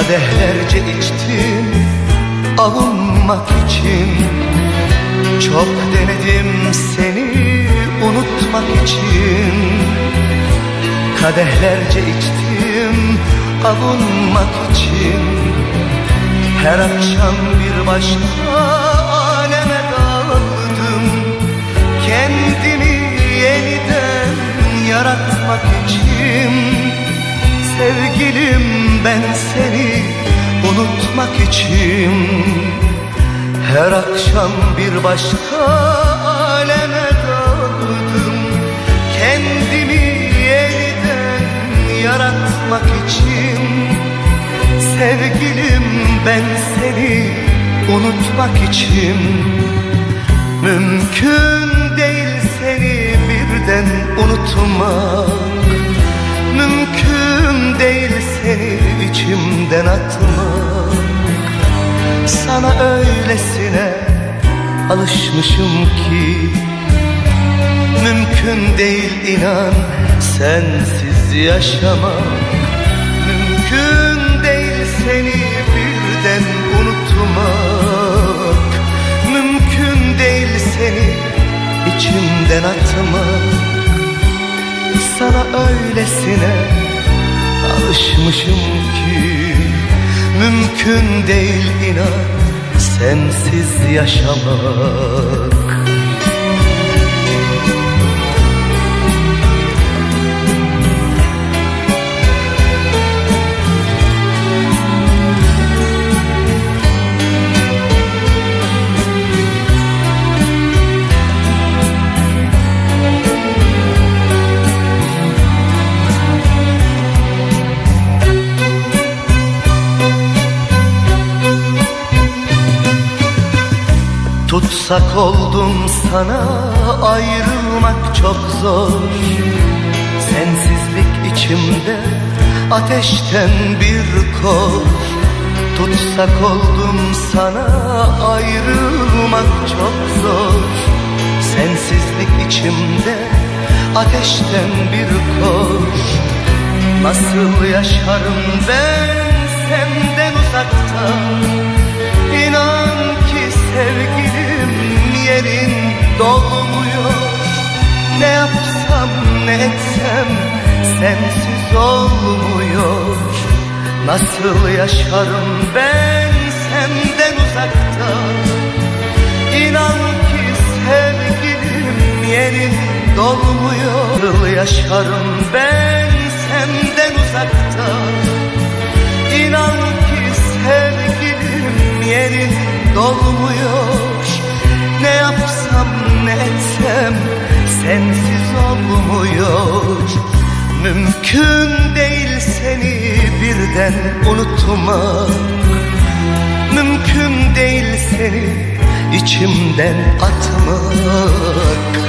Kadehlerce içtim avunmak için. Çok denedim seni unutmak için. Kadehlerce içtim avunmak için. Her akşam bir başka aleme daldım. Kendimi yeniden yaratmak için Sevgilim ben seni unutmak için. Her akşam bir başka aleme daldım. Kendimi yeniden yaratmak için. Sevgilim ben seni unutmak için. Mümkün değil seni birden unutmak. Mümkün değil seni içimden atmak. Sana öylesine alışmışım ki Mümkün değil inan sensiz yaşamak. Mümkün değil seni birden unutmak. Mümkün değil seni içimden atmak. Sana öylesine alışmışım ki Mümkün değil inan sensiz yaşamak Tutsak oldum sana ayrılmak çok zor. Sensizlik içimde ateşten bir kor. Tutsak oldum sana ayrılmak çok zor. Sensizlik içimde ateşten bir kor. Nasıl yaşarım ben senden uzakta? İnan ki sevgilim dolmuyor Ne yapsam ne etsem sensiz olmuyor Nasıl yaşarım ben senden uzakta İnan ki sevgilim yerin dolmuyor Nasıl yaşarım ben senden uzakta İnan ki sevgilim yerin dolmuyor Ne yapsam ne etsem sensiz olmuyor. Mümkün değil seni birden unutmak. Mümkün değil seni içimden atmak.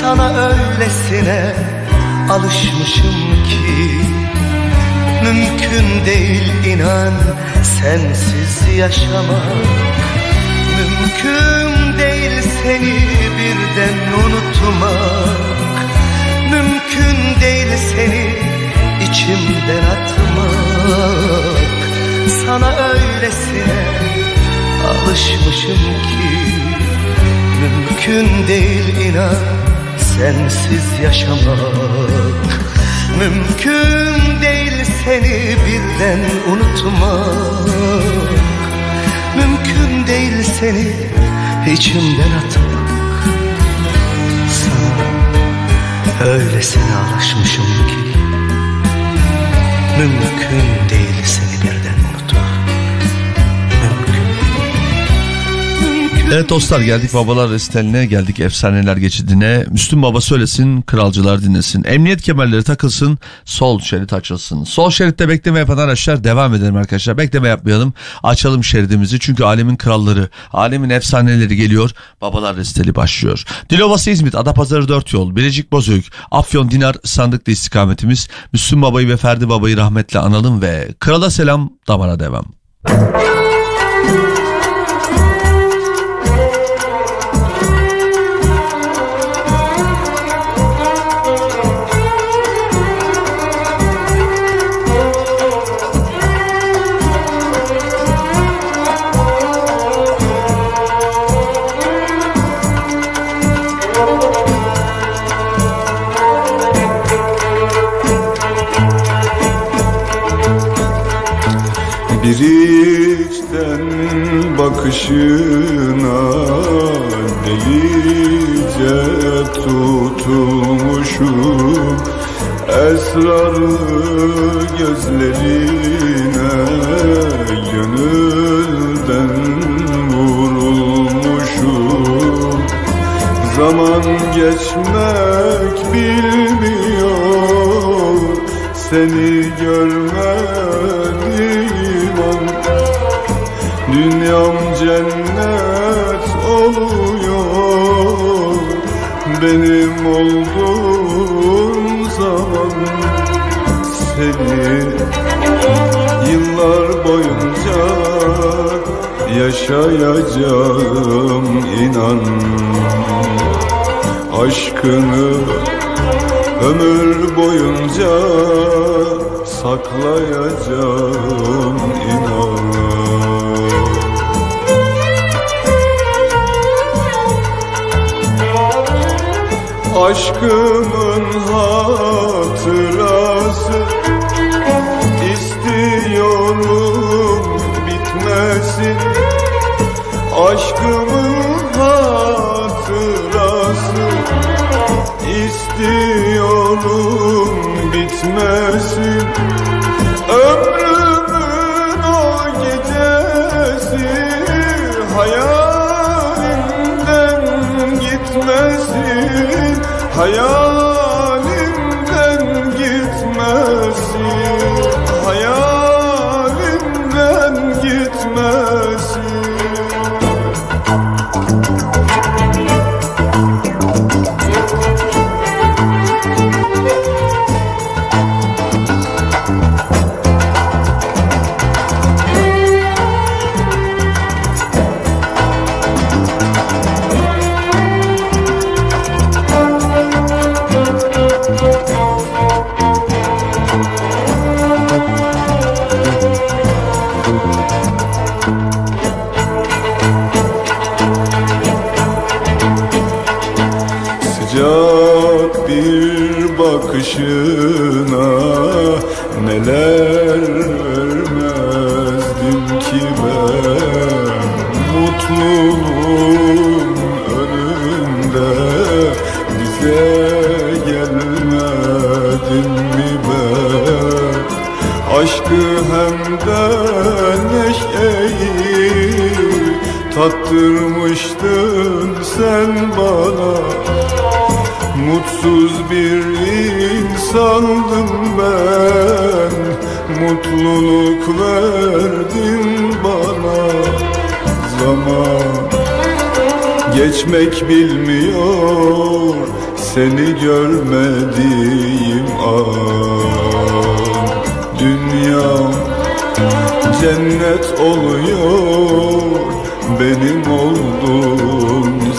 Sana öylesine alışmışım ki Mümkün değil inan sensiz yaşamak. Mümkün değil seni birden unutmak Mümkün değil seni içimden atmak. Sana öylesine alışmışım ki Mümkün değil inan sensiz yaşamak. Mümkün değil seni birden unutmak. Mümkün değil seni içimden atmak Sana öylesine alışmışım ki Mümkün değil Evet dostlar geldik babalar restaline geldik efsaneler geçidine. Müslüm Baba söylesin kralcılar dinlesin. Emniyet kemerleri takılsın sol şerit açılsın. Sol şeritte bekleme yapan araçlar devam edelim arkadaşlar. Bekleme yapmayalım açalım şeridimizi. Çünkü alemin kralları alemin efsaneleri geliyor. Babalar resteli başlıyor. Dilovası İzmit Adapazarı 4 yol Bilecik Bozüyük Afyon Dinar sandıklı istikametimiz. Müslüm Baba'yı ve Ferdi Baba'yı rahmetle analım ve krala selam damara devam.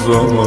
Zaman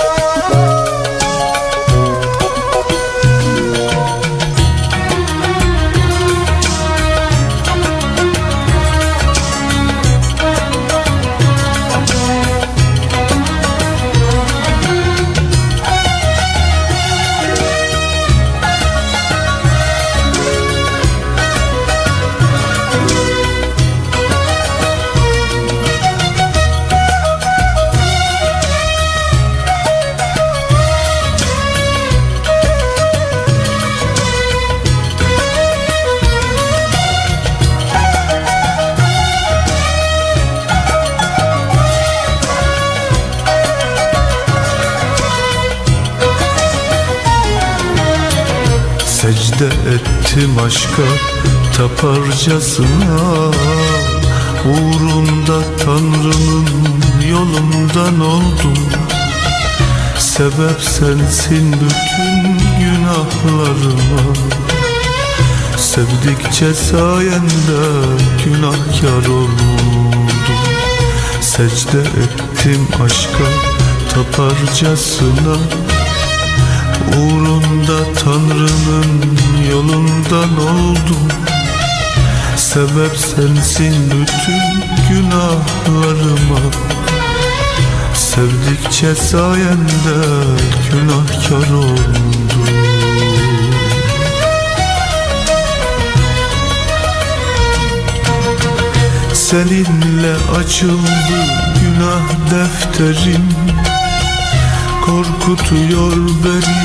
ettim aşka taparcasına Uğrunda Tanrı'nın yolundan oldum Sebep sensin bütün günahlarıma. Sevdikçe sayende günahkar oldum. Secde ettim aşka taparcasına Uğrunda Tanrı'nın yolundan oldum Sebep sensin bütün günahlarıma. Sevdikçe sayende günahkar oldum. Seninle açıldı günah defterim Korkutuyor beni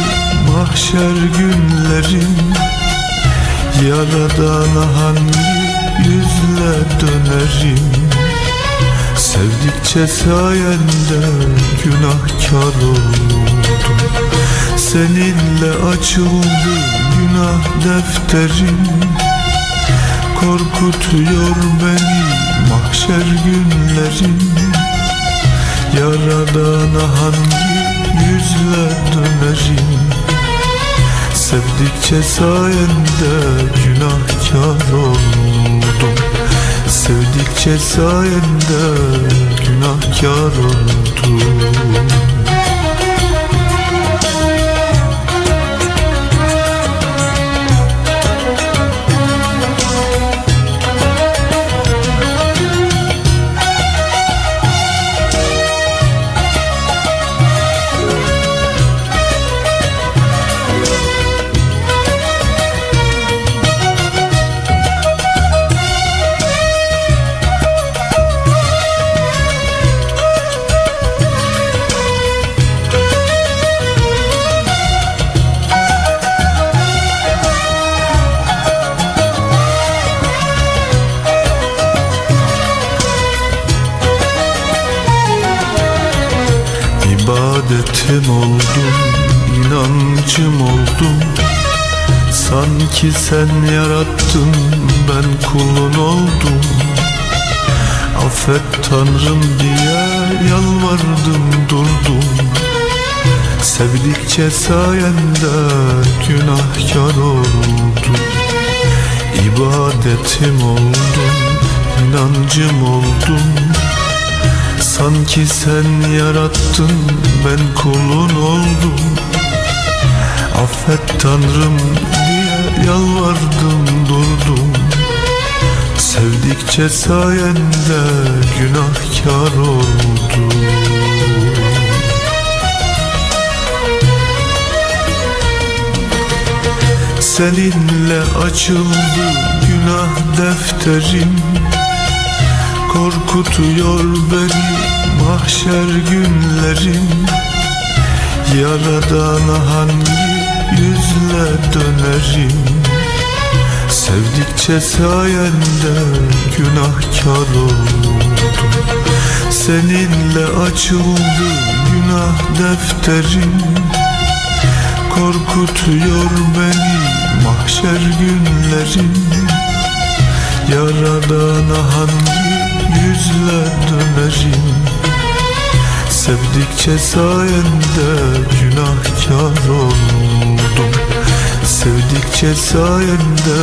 mahşer günlerim. Yaradana hangi yüzle dönerim? Sevdikçe sayende günahkar oldum. Seninle açıldı günah defterim. Korkutuyor beni mahşer günlerim. Yaradana hangi yüzle dönerim Sevdikçe sayende günahkar oldum. Sevdikçe sayende günahkar oldum sen yarattın ben kulun oldum. Affet Tanrım diye yalvardım durdum. Sevdikçe sayende günahkar oldum. İbadetim oldum, inancım oldum. Sanki sen yarattın ben kulun oldum. Affet Tanrım diye yalvardım durdum. Sevdikçe sayende günahkar oldum. Seninle açıldı günah defterim. Korkutuyor beni mahşer günlerim. Yaradana hangi yüzle dönerim. Sevdikçe sayende günahkar oldum. Seninle açıldı günah defterim. Korkutuyor beni mahşer günlerim. Yaradana hangi yüzle dönerim? Sevdikçe sayende günahkar oldum Sevdikçe sayende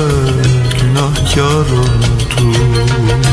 günahkar oldum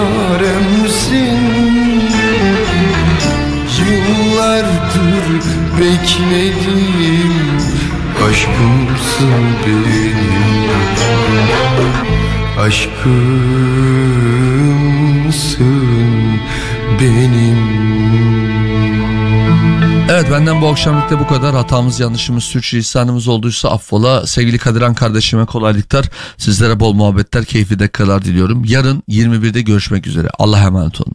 Tek çaremsin Yıllardır bekledim. Aşkımsın benim. Aşkımsın benim Evet benden bu akşamlık da bu kadar. Hatamız, yanlışımız, sürçülisanımız olduysa affola. Sevgili Kadiran kardeşime kolaylıklar. Sizlere bol muhabbetler, keyifli dakikalar diliyorum. Yarın 21'de görüşmek üzere. Allah'a emanet olun.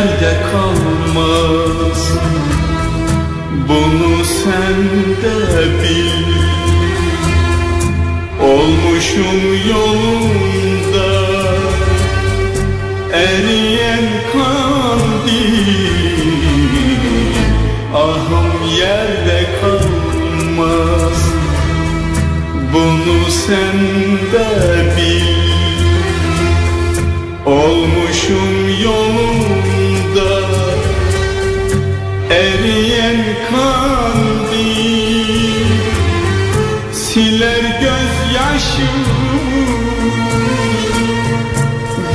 Yerde kalmaz. Bunu sen de bil. Olmuşum yolunda. Eriyen kandil. Ahım yerde kalmaz. Bunu sen de bil. Olmuşum yolunda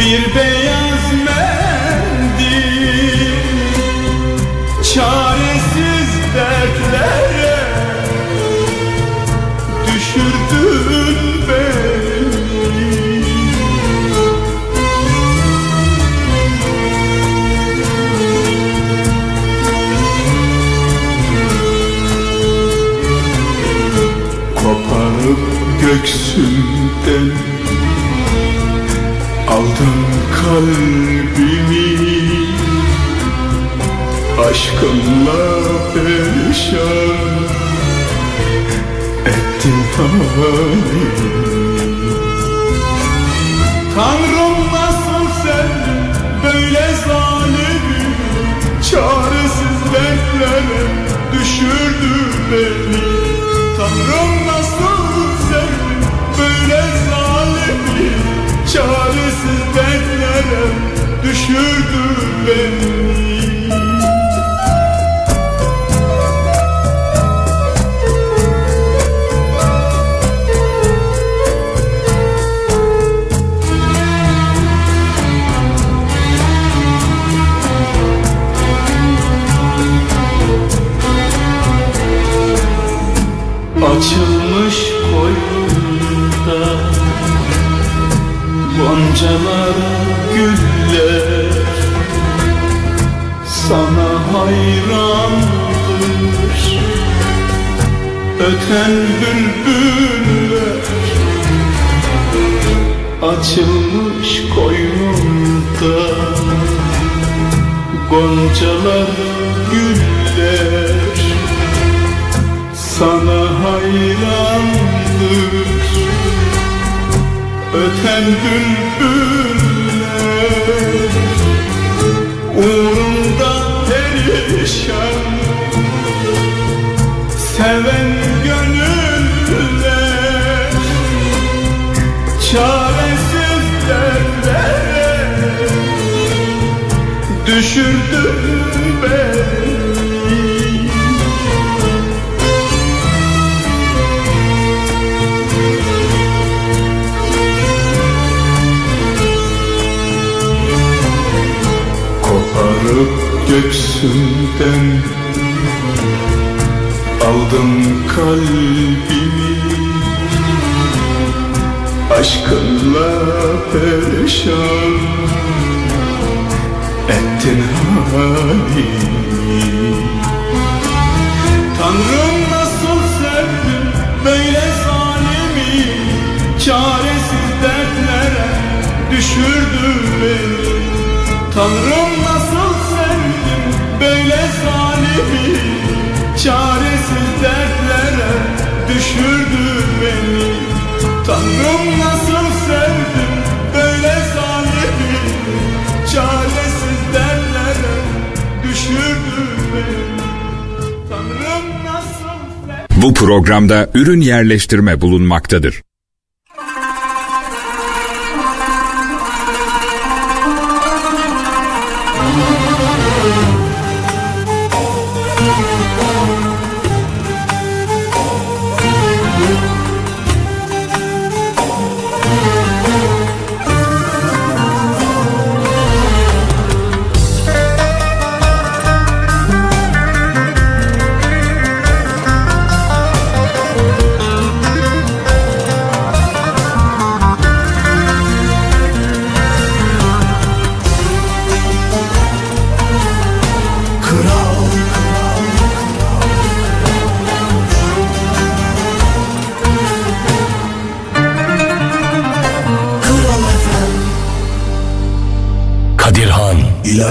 Bir beyaz mendil. Çaresiz dertlere Düşürdün beni. Koparıp göksümden Aldın kalbimi. Aşkınla perişan Ettin halimi Tanrım nasıl sen böyle zalimi Çaresiz dertlere düşürdü beni. Tanrım Çaresiz dertlere düşürdü beni. Açıl Goncalar güller Sana hayrandır. Öten bülbüller Açılmış koynunda. Goncalar güller Sana hayrandır Öten bülbüller Uğrunda perişan Seven gönüller Çaresiz dertlere Düşürdün beni Koparıp göksünden Aldın kalbimi. Aşkınla perişan Ettin halimi. Tanrım nasıl sevdim böyle zalimi? Çaresiz dertlere düşürdü beni. Tanrım düşürdü beni. Tanrım nasıl sevdim böyle zalimi? Çaresiz dertlere düşürdü beni. Bu programda ürün yerleştirme bulunmaktadır.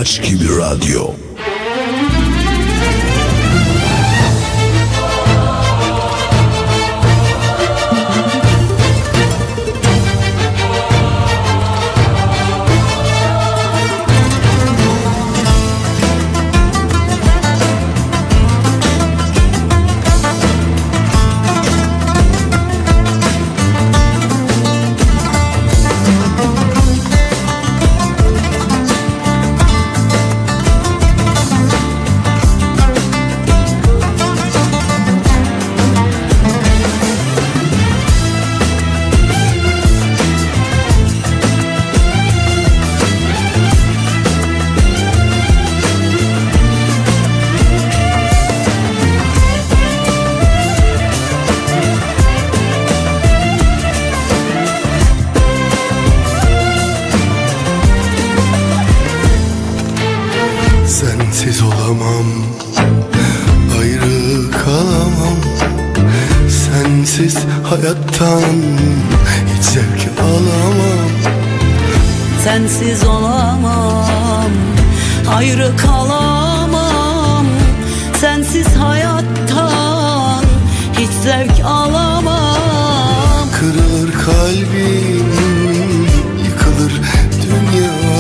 İlaç gibi